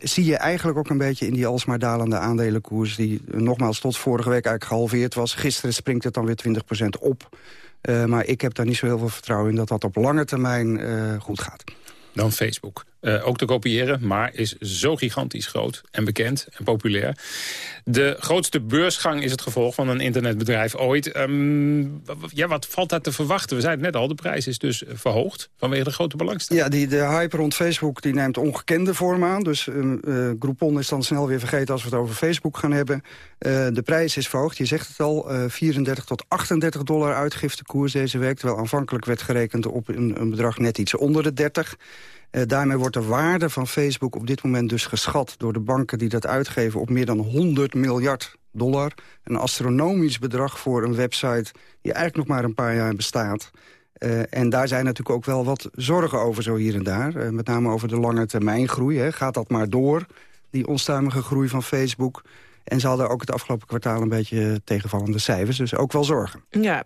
Speaker 41: zie je eigenlijk ook een beetje in die alsmaar dalende aandelenkoers... die nogmaals tot vorige week eigenlijk gehalveerd was. Gisteren springt het dan weer 20% op. Maar ik heb daar niet zo heel veel vertrouwen in dat dat op lange termijn goed gaat.
Speaker 6: Dan Facebook. Uh, ook te kopiëren, maar is zo gigantisch groot en bekend en populair. De grootste beursgang is het gevolg van een internetbedrijf ooit. Um, ja, wat valt daar te verwachten? We zeiden het net al, de prijs is dus verhoogd vanwege de grote belangstelling.
Speaker 41: Ja, die, de hype rond Facebook die neemt ongekende vorm aan. Dus uh, Groupon is dan snel weer vergeten als we het over Facebook gaan hebben. Uh, de prijs is verhoogd, je zegt het al, 34 tot 38 dollar uitgiftekoers deze week. Terwijl aanvankelijk werd gerekend op een, een bedrag net iets onder de 30. Uh, daarmee wordt de waarde van Facebook op dit moment dus geschat... door de banken die dat uitgeven op meer dan 100 miljard dollar. Een astronomisch bedrag voor een website die eigenlijk nog maar een paar jaar bestaat. Uh, en daar zijn natuurlijk ook wel wat zorgen over zo hier en daar. Uh, met name over de lange termijn groei. Hè. Gaat dat maar door, die onstuimige groei van Facebook... En ze hadden ook het afgelopen kwartaal een beetje tegenvallende cijfers. Dus ook wel zorgen.
Speaker 7: Ja,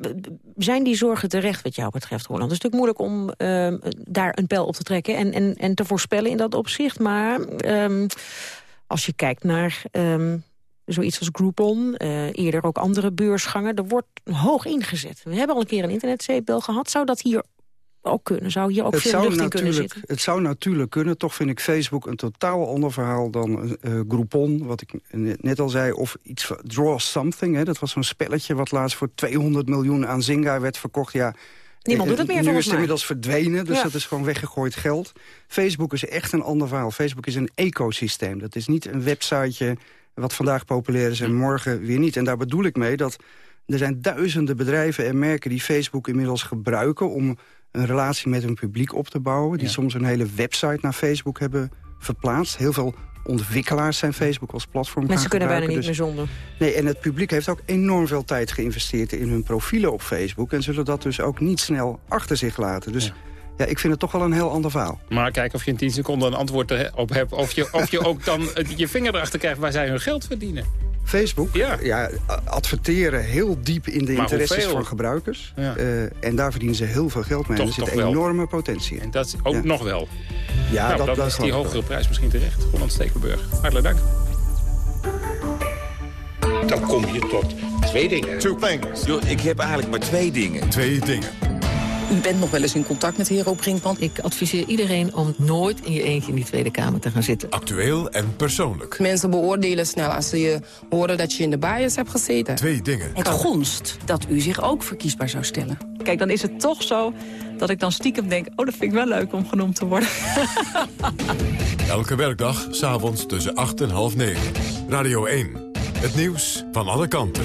Speaker 7: zijn die zorgen terecht wat jou betreft, Roland? Het is natuurlijk moeilijk om uh, daar een pijl op te trekken en, en, en te voorspellen in dat opzicht. Maar um, als je kijkt naar um, zoiets als Groupon, uh, eerder ook andere beursgangen... er wordt hoog ingezet. We hebben al een keer een internetzeepbel gehad. Zou dat hier ook kunnen? Zou hier ook het veel lucht in kunnen zitten?
Speaker 41: Het zou natuurlijk kunnen. Toch vind ik Facebook een totaal ander verhaal dan uh, Groupon. Wat ik net al zei. Of iets van Draw Something. Hè. Dat was zo'n spelletje wat laatst voor 200 miljoen aan Zynga werd verkocht. Ja,
Speaker 7: Niemand doet het meer,
Speaker 41: Nu is het inmiddels verdwenen, dus dat is gewoon weggegooid geld. Facebook is echt een ander verhaal. Facebook is een ecosysteem. Dat is niet een websiteje wat vandaag populair is en morgen weer niet. En daar bedoel ik mee dat er zijn duizenden bedrijven en merken... die Facebook inmiddels gebruiken om een relatie met hun publiek op te bouwen... die soms een hele website naar Facebook hebben verplaatst. Heel veel ontwikkelaars zijn Facebook als platform
Speaker 7: Mensen kunnen bijna niet
Speaker 41: dus,
Speaker 7: meer zonder.
Speaker 41: Nee, en het publiek heeft ook enorm veel tijd geïnvesteerd... in hun profielen op Facebook... en zullen dat dus ook niet snel achter zich laten. Dus ja. ik vind het toch wel een heel ander verhaal.
Speaker 6: Maar kijk of je in 10 seconden een antwoord op hebt... of je, of je ook dan je vinger erachter krijgt waar zij hun geld verdienen.
Speaker 41: Facebook ja. ja. adverteren heel diep in de maar interesses van gebruikers. Ja. Uh, en daar verdienen ze heel veel geld mee. Toch, en er zit enorme wel. potentie in.
Speaker 6: En dat is ook
Speaker 41: ja.
Speaker 6: nog wel.
Speaker 41: Ja,
Speaker 6: nou,
Speaker 41: dat,
Speaker 6: dat,
Speaker 41: dat
Speaker 6: is die hogere prijs misschien terecht. Roland Stekenburg, hartelijk dank.
Speaker 42: Dan kom je tot twee dingen.
Speaker 43: Two things.
Speaker 42: Yo, ik heb eigenlijk maar twee dingen.
Speaker 43: Twee dingen.
Speaker 44: U bent nog wel eens in contact met Hero Brinkman.
Speaker 45: Ik adviseer iedereen om nooit in je eentje in die Tweede Kamer te gaan zitten.
Speaker 43: Actueel en persoonlijk.
Speaker 44: Mensen beoordelen snel als ze je horen dat je in de bias hebt gezeten.
Speaker 43: Twee dingen.
Speaker 44: Het gonst dat u zich ook verkiesbaar zou stellen.
Speaker 46: Kijk, dan is het toch zo dat ik dan stiekem denk... oh, dat vind ik wel leuk om genoemd te worden.
Speaker 43: Elke werkdag, s'avonds tussen 8 en half 9. Radio 1. Het nieuws van alle kanten.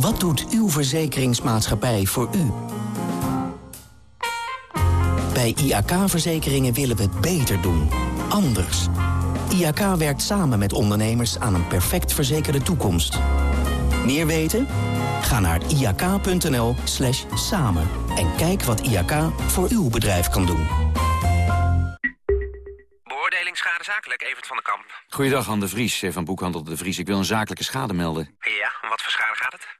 Speaker 47: Wat doet uw verzekeringsmaatschappij voor u?
Speaker 18: Bij IAK-verzekeringen willen we het beter doen. Anders. IAK werkt samen met ondernemers aan een perfect verzekerde toekomst. Meer weten? Ga naar iak.nl slash samen en kijk wat IAK voor uw bedrijf kan doen.
Speaker 48: Beoordeling schade zakelijk, Evert van den Kamp.
Speaker 49: Goeiedag, Han de Vries van Boekhandel de Vries. Ik wil een zakelijke schade melden.
Speaker 48: Ja, om wat voor schade gaat het?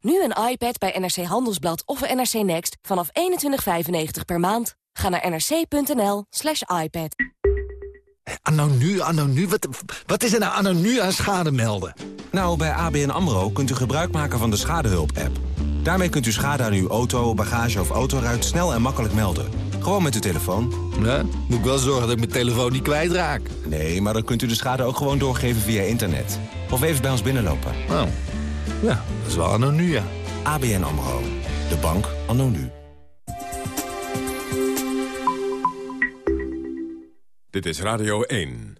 Speaker 25: Nu een iPad bij NRC Handelsblad of NRC Next vanaf 21,95 per maand. Ga naar nrc.nl slash iPad.
Speaker 50: Anno nu, anno nu, wat, wat is er nou anno nu aan schade melden?
Speaker 5: Nou, bij ABN AMRO kunt u gebruik maken van de Schadehulp-app. Daarmee kunt u schade aan uw auto, bagage of autoruit snel en makkelijk melden. Gewoon met uw telefoon.
Speaker 50: Ja, moet ik wel zorgen dat ik mijn telefoon niet kwijtraak.
Speaker 5: Nee, maar dan kunt u de schade ook gewoon doorgeven via internet. Of even bij ons binnenlopen.
Speaker 50: Oh. Ja, dat is wel anno nu, ja.
Speaker 5: ABN AMRO. De bank anno nu.
Speaker 1: Dit is Radio 1.